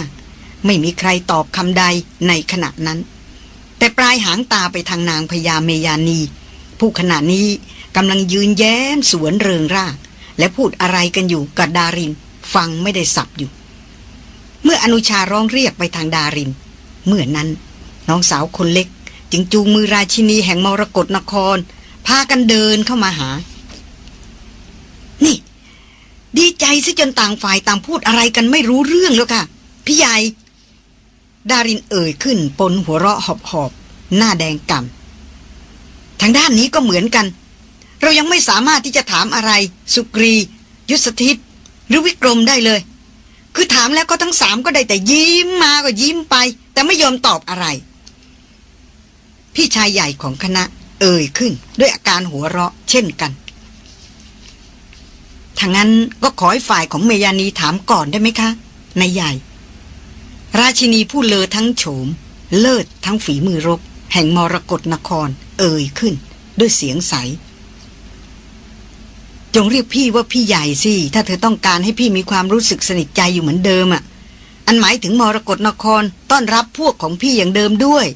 ไม่มีใครตอบคำใดในขณะนั้น แต่ปลายหางตาไปทางนางพญาเมยานี ผู้ขณะนี้กำลังยืนแย้มสวนเริงร่าและพูดอะไรกันอยู่กับดาริน ฟังไม่ได้สับอยู่ เมื่ออนุชาร้องเรียกไปทางดาริน เมื่อนั้น น้องสาวคนเล็ก จึงจูงมือราชินีแห่งมรกรนคร พากันเดินเข้ามาหา นี่ ดีใจซะจนต่างฝ่ายต่างพูดอะไรกันไม่รู้เรื่องแล้วค่ะ พี่ใหญ่ ดารินเอ่ยขึ้นปนหัวเราะหอบหอบหน้าแดงก่ำทางด้านนี้ก็เหมือนกัน เรายังไม่สามารถที่จะถามอะไร สุกรี ยุสธิต หรือวิกรมได้เลย คือถามแล้วก็ทั้งสามก็ได้แต่ยิ้มมาก็ยิ้มไป แต่ไม่ยอมตอบอะไร พี่ชายใหญ่ของคณะเอ่ยขึ้น ด้วยอาการหัวเราะเช่นกันทางนั้นก็ขอให้ฝ่ายของเมยานีถามก่อนได้ไหมคะนายใหญ่ ราชินีผู้เลอทั้งโฉม เลิศทั้งฝีมือรบ แห่งมรกรนคร เอ่ยขึ้น ด้วยเสียงใส จงเรียกพี่ว่าพี่ใหญ่สิ ถ้าเธอต้องการให้พี่มีความรู้สึกสนิทใจอยู่เหมือนเดิมอะ่ะ อันหมายถึงมรกรนครต้อนรับพวกของพี่อย่างเดิมด้วย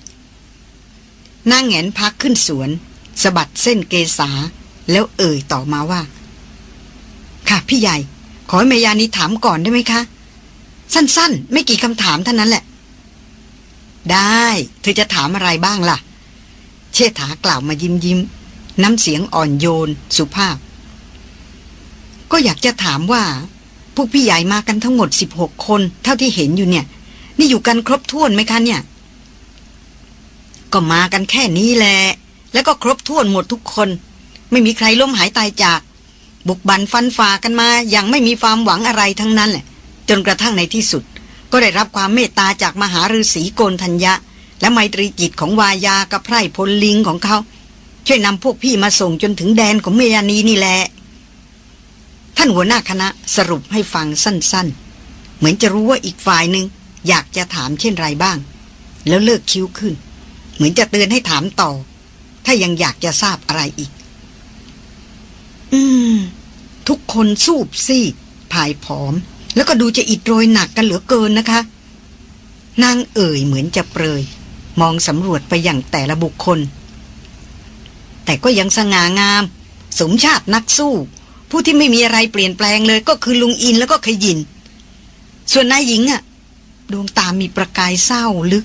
นางแงนพักขึ้นสวนสะบัดเส้นเกษา แล้วเอ่ยต่อมาว่า ค่ะพี่ใหญ่ ขอให้เมยานีถามก่อนได้ไหมคะ สั้นๆ ไม่กี่คำถามเท่านั้นแหละ ได้ เธอจะถามอะไรบ้างล่ะ เชษฐากล่าวมายิ้มยิ้มน้ำเสียงอ่อนโยน สุภาพ ก็อยากจะถามว่า พวกพี่ใหญ่มากันทั้งหมดสิบหกคน เท่าที่เห็นอยู่เนี่ย นี่อยู่กันครบถ้วนไหมคะเนี่ย ก็มากันแค่นี้แหละแล้วก็ครบถ้วนหมดทุกคน ไม่มีใครล้มหายตายจาก บุกบันฟันฝ่ากันมาอย่างไม่มีความหวังอะไรทั้งนั้นแหละ จนกระทั่งในที่สุด ก็ได้รับความเมตตาจากมหาฤาษีโกนธัญญะ และไมตรีจิตของวายากับไพรพลลิงของเขา ช่วยนำพวกพี่มาส่งจนถึงแดนของเมยานีนี่แหละท่านหัวหน้าคณะสรุปให้ฟังสั้น ๆ เหมือนจะรู้ว่าอีกฝ่ายหนึ่งอยากจะถามเช่นไรบ้าง แล้วเลิกคิ้วขึ้น เหมือนจะเตือนให้ถามต่อ ถ้ายังอยากจะทราบอะไรอีก อืม ทุกคนสูบซีดผายผอม แล้วก็ดูจะอิดโรยหนักกันเหลือเกินนะคะ นางเอ่ยเหมือนจะเปรย มองสำรวจไปอย่างแต่ละบุคคล แต่ก็ยังสง่างาม สมชาตินักสู้ ผู้ที่ไม่มีอะไรเปลี่ยนแปลงเลยก็คือลุงอินแล้วก็ขยิน ส่วนนายหญิงอะดวงตามีประกายเศร้าลึก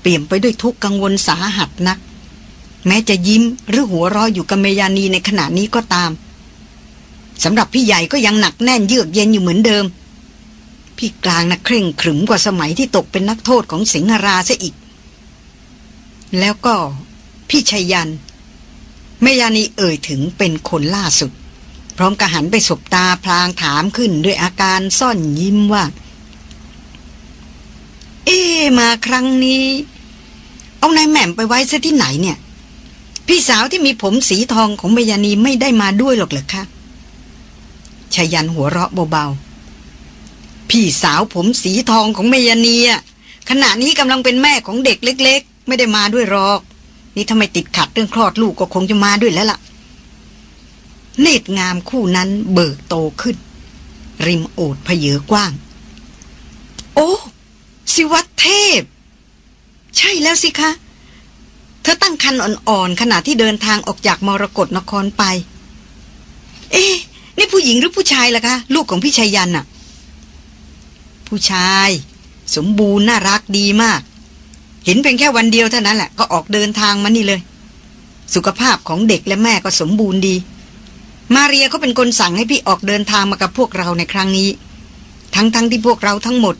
เปี่ยมไปด้วยทุกข์กังวลสาหัสนัก แม้จะยิ้มหรือหัวเรออยู่กับเมยานีในขณะนี้ก็ตามสำหรับพี่ใหญ่ก็ยังหนักแน่นเยือกเย็นอยู่เหมือนเดิม พี่กลางนะเคร่งขรึมกว่าสมัยที่ตกเป็นนักโทษของสิงหราซะอีก แล้วก็พี่ชัยยันเมยานีเอ่ยถึงเป็นคนล่าสุด พร้อมกระหันไปสบตาพลางถามขึ้นด้วยอาการซ่อนยิ้มว่า เอ๊มาครั้งนี้ เอานายแหม่มไปไว้ซะที่ไหนเนี่ย พี่สาวที่มีผมสีทองของเมยานีไม่ได้มาด้วยหรอกเหรอคะชายันหัวเราะเบาๆ พี่สาวผมสีทองของเมยานีอะขณะนี้กำลังเป็นแม่ของเด็กเล็ก ๆ ไม่ได้มาด้วยหรอก นี่ถ้าไมติดขัดเรื่องคลอดลูกก็คงจะมาด้วยแล้วล่ะ เนตรงามคู่นั้นเบิกโตขึ้น ริมโอดเพเยอกว้าง โอ้สิวัตเทพ ใช่แล้วสิคะ เธอตั้งคันอ่อนๆขณะที่เดินทางออกจากมรกรนครไป เอ๊ะนี่ผู้หญิงหรือผู้ชายล่ะคะลูกของพี่ชายยันน่ะ ผู้ชาย สมบูรณ์น่ารักดีมาก เห็นเพียงแค่วันเดียวเท่านั้นแหละก็ออกเดินทางมานี่เลย สุขภาพของเด็กและแม่ก็สมบูรณ์ดี มาเรียเขาเป็นคนสั่งให้พี่ออกเดินทางมากับพวกเราในครั้งนี้ ทั้งๆทที่พวกเราทั้งหมด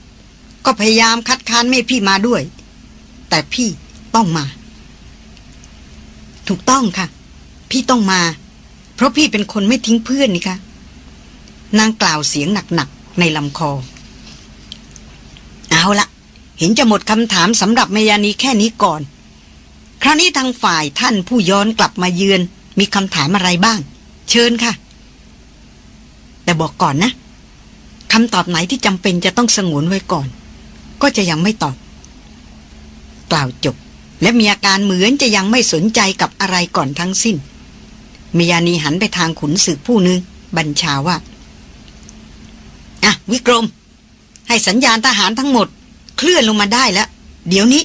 ก็พยายามคัดค้านไม่พี่มาด้วย แต่พี่ต้องมา ถูกต้องค่ะ พี่ต้องมา เพราะพี่เป็นคนไม่ทิ้งเพื่อนนี่ค่ะนางกล่าวเสียงหนักๆในลำคอ เอาละเห็นจะหมดคำถามสำหรับเมยานีแค่นี้ก่อน คราวนี้ทางฝ่ายท่านผู้ย้อนกลับมาเยือน มีคำถามอะไรบ้าง เชิญค่ะ แต่บอกก่อนนะคำตอบไหนที่จำเป็นจะต้องสงวนไว้ก่อน ก็จะยังไม่ตอบ กล่าวจบ และมีอาการเหมือนจะยังไม่สนใจกับอะไรก่อนทั้งสิ้นเมยานีหันไปทางขุนศึกผู้หนึ่งบัญชาว่า อะ วิกรม ให้สัญญาณทหารทั้งหมด เคลื่อนลงมาได้แล้ว เดี๋ยวนี้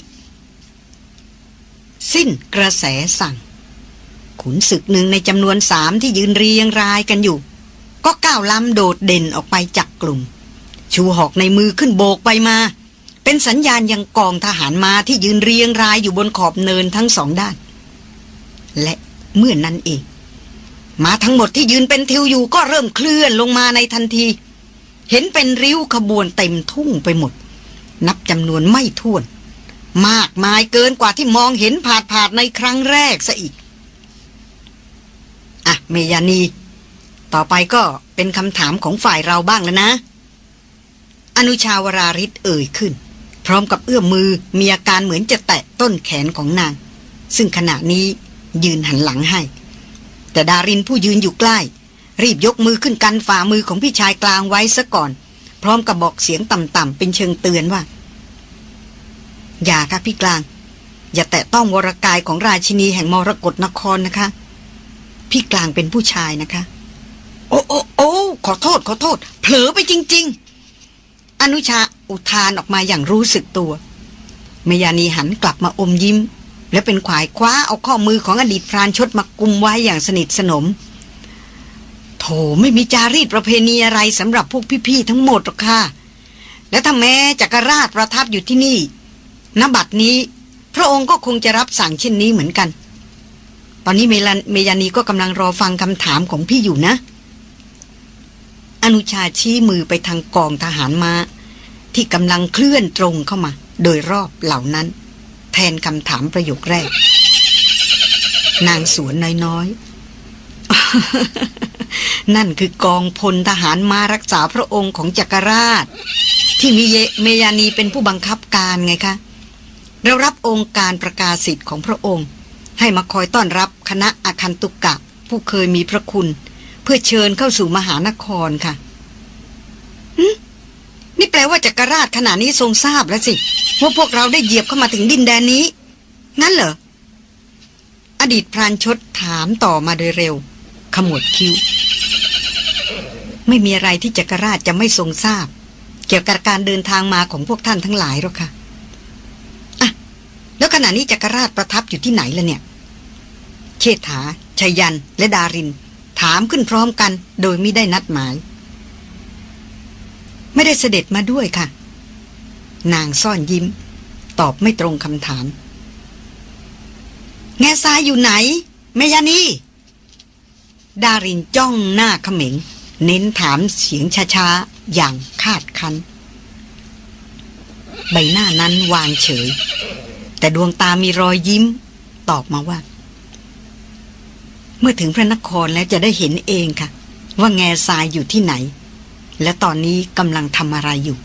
สิ้นกระแสสั่ง ขุนศึกหนึ่งในจำนวนสามที่ยืนเรียงรายกันอยู่ ก็ก้าวล้ำโดดเด่นออกไปจากกลุ่ม ชูหอกในมือขึ้นโบกไปมา เป็นสัญญาณยังกองทหารมาที่ยืนเรียงรายอยู่บนขอบเนินทั้งสองด้าน และเมื่อนนั้นเอง มาทั้งหมดที่ยืนเป็นทิวอยู่ก็เริ่มเคลื่อนลงมาในทันที เห็นเป็นริ้วขบวนเต็มทุ่งไปหมด นับจำนวนไม่ถ้วน มากมายเกินกว่าที่มองเห็นผาดผาดในครั้งแรกซะอีก อะ เมยานี ต่อไปก็เป็นคำถามของฝ่ายเราบ้างแล้วนะ อนุชาวราริศเอ่ยขึ้น พร้อมกับเอื้อมมือมีอาการเหมือนจะแตะต้นแขนของนาง ซึ่งขณะนี้ยืนหันหลังให้ แต่ดารินผู้ยืนอยู่ใกล้ รีบยกมือขึ้นกันฝ่ามือของพี่ชายกลางไว้ซะก่อน พร้อมกับบอกเสียงต่ำๆเป็นเชิงเตือนว่า อย่าค่ะพี่กลาง อย่าแตะต้องวรกายของราชินีแห่งมรกรนครนะคะ พี่กลางเป็นผู้ชายนะคะ โอ้โอ้โอ้ขอโทษขอโทษ เผลอไปจริง ๆ อนุชาอุทานออกมาอย่างรู้สึกตัว เมยานีหันกลับมาอมยิ้ม และเป็นขวายคว้าเอาข้อมือของอดีตพรานชดมากุมไว้อย่างสนิทสนม โถไม่มีจารีตประเพณีอะไรสำหรับพวกพี่ๆทั้งหมดหรอกค่ะ และถ้าแม้จักรราชประทับอยู่ที่นี่ณบัดนี้ พระองค์ก็คงจะรับสั่งเช่นนี้เหมือนกัน ตอนนี้เมยานีก็กำลังรอฟังคำถามของพี่อยู่นะอนุชาชี้มือไปทางกองทหารมา้า ที่กำลังเคลื่อนตรงเข้ามา โดยรอบเหล่านั้น แทนคำถามประโยคแรก นางสวนน้อยๆ นั่นคือกองพลทหารมารักษาพระองค์ของจักรราช ที่มีเมยานีเป็นผู้บังคับการไงคะ เรารับองค์การประกาศสิทธิ์ของพระองค์ ให้มาคอยต้อนรับคณะอาคันตุกกะ ผู้เคยมีพระคุณ เพื่อเชิญเข้าสู่มหานครค่ะ ว่าจักรราชขณะนี้ทรงทราบแล้วสิว่าพวกเราได้เหยียบเข้ามาถึงดินแดนนี้ งั้นเหรอ อดีตพรานชดถามต่อมาโดยเร็ว ขมวดคิ้ว ไม่มีอะไรที่จักรราชจะไม่ทรงทราบ เกี่ยวกับการเดินทางมาของพวกท่านทั้งหลายหรอกค่ะอะ แล้วขณะนี้จักรราชประทับอยู่ที่ไหนล่ะเนี่ย เชษฐาชยัน และดาริน ถามขึ้นพร้อมกัน โดยไม่ได้นัดหมาย ไม่ได้เสด็จมาด้วยค่ะ นางซ่อนยิ้ม ตอบไม่ตรงคำถาม แง่ทรายอยู่ไหนเมยานีดารินจ้องหน้าเขม็ง เน้นถามเสียงช้าๆ อย่างคาดคัน ใบหน้านั้นวางเฉย แต่ดวงตามีรอยยิ้ม ตอบมาว่า เมื่อถึงพระนครแล้วจะได้เห็นเองค่ะ ว่าแง่ทรายอยู่ที่ไหน และตอนนี้กำลังทำอะไรอยู่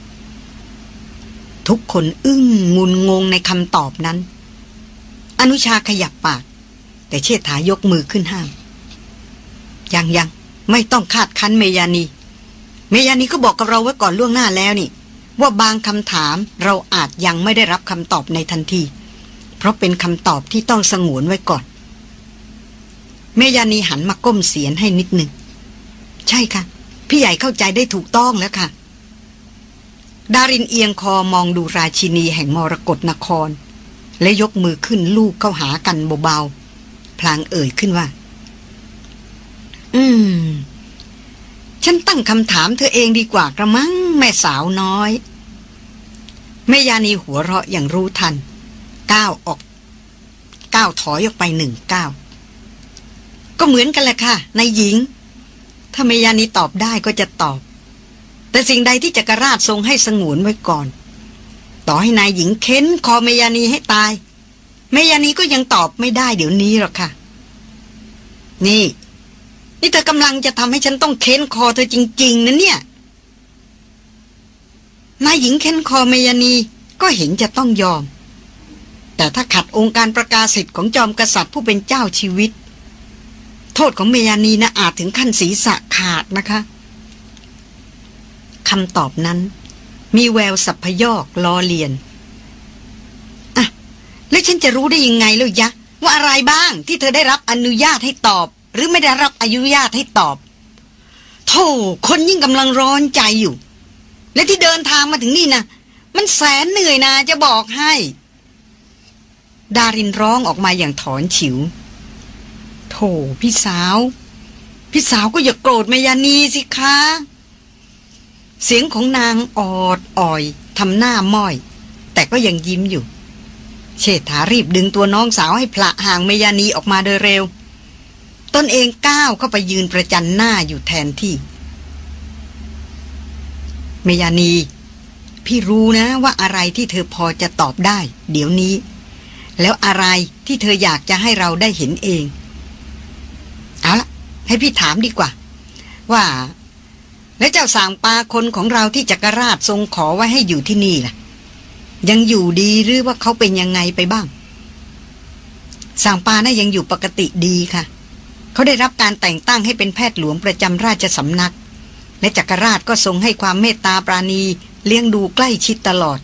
ทุกคนอึ้งงุนงงในคำตอบนั้น อนุชาขยับปาก แต่เชษฐายกมือขึ้นห้าม ยังยังไม่ต้องคาดคั้นเมยานี เมยานีก็บอกกับเราไว้ก่อนล่วงหน้าแล้วนี่ ว่าบางคำถามเราอาจยังไม่ได้รับคำตอบในทันที เพราะเป็นคำตอบที่ต้องสงวนไว้ก่อน เมยานีหันมาก้มเสียนให้นิดหนึ่ง ใช่ค่ะ พี่ใหญ่เข้าใจได้ถูกต้องแล้วค่ะ ดารินเอียงคอมองดูราชินีแห่งมรกรนคร และยกมือขึ้นลูกเข้าหากันเบาๆ พลางเอ่ยขึ้นว่า อืม ฉันตั้งคำถามเธอเองดีกว่ากระมังแม่สาวน้อย แม่ยานีหัวเราะอย่างรู้ทัน ก้าวออก ก้าวถอยออกไปหนึ่งก้าว ก็เหมือนกันแหละค่ะนายหญิง ถ้าเมยานีตอบได้ก็จะตอบ แต่สิ่งใดที่จักรราชทรงให้สงวนไว้ก่อน ต่อให้นายหญิงเค้นคอเมยานีให้ตาย เมยานีก็ยังตอบไม่ได้เดี๋ยวนี้หรอกค่ะ นี่ นี่เธอกำลังจะทำให้ฉันต้องเค้นคอเธอจริง ๆนะเนี่ยนายหญิงเค้นคอเมยานีก็เห็นจะต้องยอม แต่ถ้าขัดองค์การประกาศสิทธิ์ของจอมกษัตริย์ผู้เป็นเจ้าชีวิต ทษของเมยานีนะอาจถึงขั้นศีรษะขาดนะคะคำตอบนั้น มีแววสัพพยอกล้อเลียนอะแล้วฉันจะรู้ได้ยังไงแล้วยะ ว่าอะไรบ้างที่เธอได้รับอนุญาตให้ตอบ หรือไม่ได้รับอนุญาตให้ตอบโธ่คนยิ่งกำลังร้อนใจอยู่ และที่เดินทางมาถึงนี่นะมันแสนเหนื่อยนะจะบอกให้ ดารินร้องออกมาอย่างถอนฉิว โธ่พี่สาว พี่สาวก็อย่ากโกรธเมยานีสิคะ เสียงของนางออดอ่อยทำหน้าม้อย แต่ก็ยังยิ้มอยู่ เชษฐารีบดึงตัวน้องสาวให้พละห่างเมยานีออกมาโดยเร็วตนเองก้าวเข้าไปยืนประจันหน้าอยู่แทนที่ เมยานี พี่รู้นะว่าอะไรที่เธอพอจะตอบได้ เดี๋ยวนี้ แล้วอะไรที่เธออยากจะให้เราได้เห็นเอง เอาละให้พี่ถามดีกว่า ว่า แล้วเจ้าสางปาคนของเราที่จักรราชทรงขอไว้ให้อยู่ที่นี่ล่ะ ยังอยู่ดีหรือว่าเขาเป็นยังไงไปบ้างสางปานะ่ะยังอยู่ปกติดีค่ะ เขาได้รับการแต่งตั้งให้เป็นแพทย์หลวงประจำราชสำนัก และจักรราชก็ทรงให้ความเมตตาปราณี เลี้ยงดูใกล้ชิดตลอด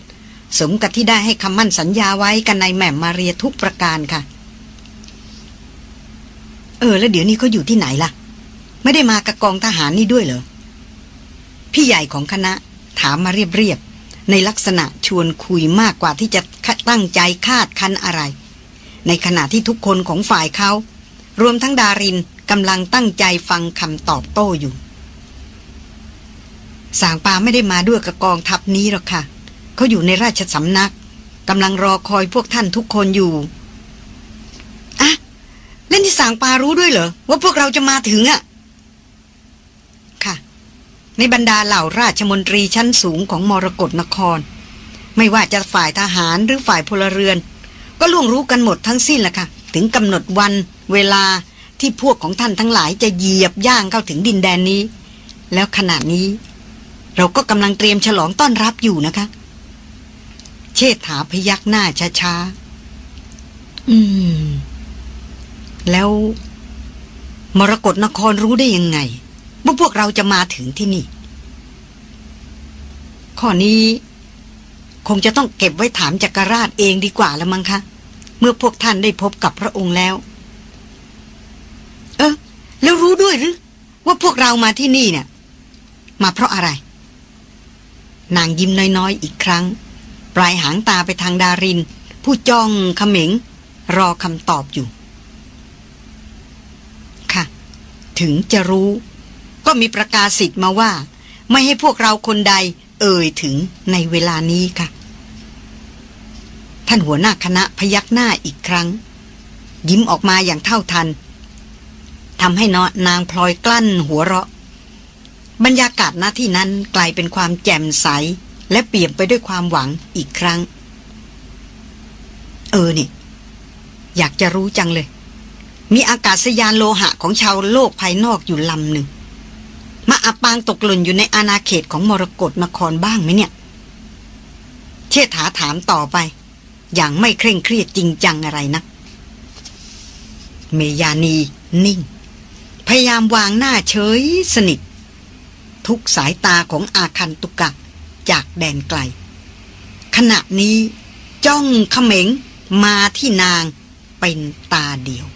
สมกับที่ได้ให้คำมั่นสัญญาไว้กันในแหม่มมาเรียทุกประการค่ะ เออ แล้วเดี๋ยวนี้เขาอยู่ที่ไหนล่ะ ไม่ได้มากับกองทหารนี่ด้วยเหรอ พี่ใหญ่ของคณะถามมาเรียบๆในลักษณะชวนคุยมากกว่าที่จะตั้งใจคาดคันอะไร ในขณะที่ทุกคนของฝ่ายเขา รวมทั้งดารินกำลังตั้งใจฟังคำตอบโต้อยู่ สางปาไม่ได้มาด้วยกับกองทัพนี้หรอกค่ะ เขาอยู่ในราชสำนักกำลังรอคอยพวกท่านทุกคนอยู่ เล่นที่สางปารู้ด้วยเหรอ ว่าพวกเราจะมาถึงอะค่ะ ในบรรดาเหล่าราชมนตรีชั้นสูงของมรกรนคร ไม่ว่าจะฝ่ายทหารหรือฝ่ายพลเรือน ก็ล่วงรู้กันหมดทั้งสิ้นละค่ะ ถึงกำหนดวัน เวลาที่พวกของท่านทั้งหลายจะเหยียบย่างเข้าถึงดินแดนนี้ แล้วขณะนี้ เราก็กำลังเตรียมฉลองต้อนรับอยู่นะคะ เชษฐาพยักหน้าช้าๆอืม แล้ว มรกรนครรู้ได้ยังไงว่าพวกเราจะมาถึงที่นี่ ข้อนี้คงจะต้องเก็บไว้ถามจักรราชเองดีกว่าละมั้งคะ เมื่อพวกท่านได้พบกับพระองค์แล้ว เออ แล้วรู้ด้วยหรือ ว่าพวกเรามาที่นี่เนี่ย มาเพราะอะไร นางยิ้มน้อยๆ อีกครั้ง ปลายหางตาไปทางดาริน ผู้จ้องเขม็ง รอคำตอบอยู่ ค่ะ ถึงจะรู้ ก็มีประกาศสิทธิ์มาว่า ไม่ให้พวกเราคนใดเอ่ยถึงในเวลานี้ค่ะ ท่านหัวหน้าคณะพยักหน้าอีกครั้ง ยิ้มออกมาอย่างเท่าทันทำให้นางพลอยกลั้นหัวเราะ บรรยากาศณที่นั้นกลายเป็นความแจ่มใส และเปี่ยมไปด้วยความหวังอีกครั้ง เออนี่ อยากจะรู้จังเลย มีอากาศยานโลหะของชาวโลกภายนอกอยู่ลำหนึ่ง มาอับปางตกหล่นอยู่ในอาณาเขตของมรกรนครบ้างไหมเนี่ย เชษฐาถามต่อไป อย่างไม่เคร่งเครียดจริงจังอะไรนะักเมยานีนิ่ง พยายามวางหน้าเฉยสนิท ทุกสายตาของอาคันตุกะจากแดนไกล ขณะนี้จ้องเขม็งมาที่นางเป็นตาเดียว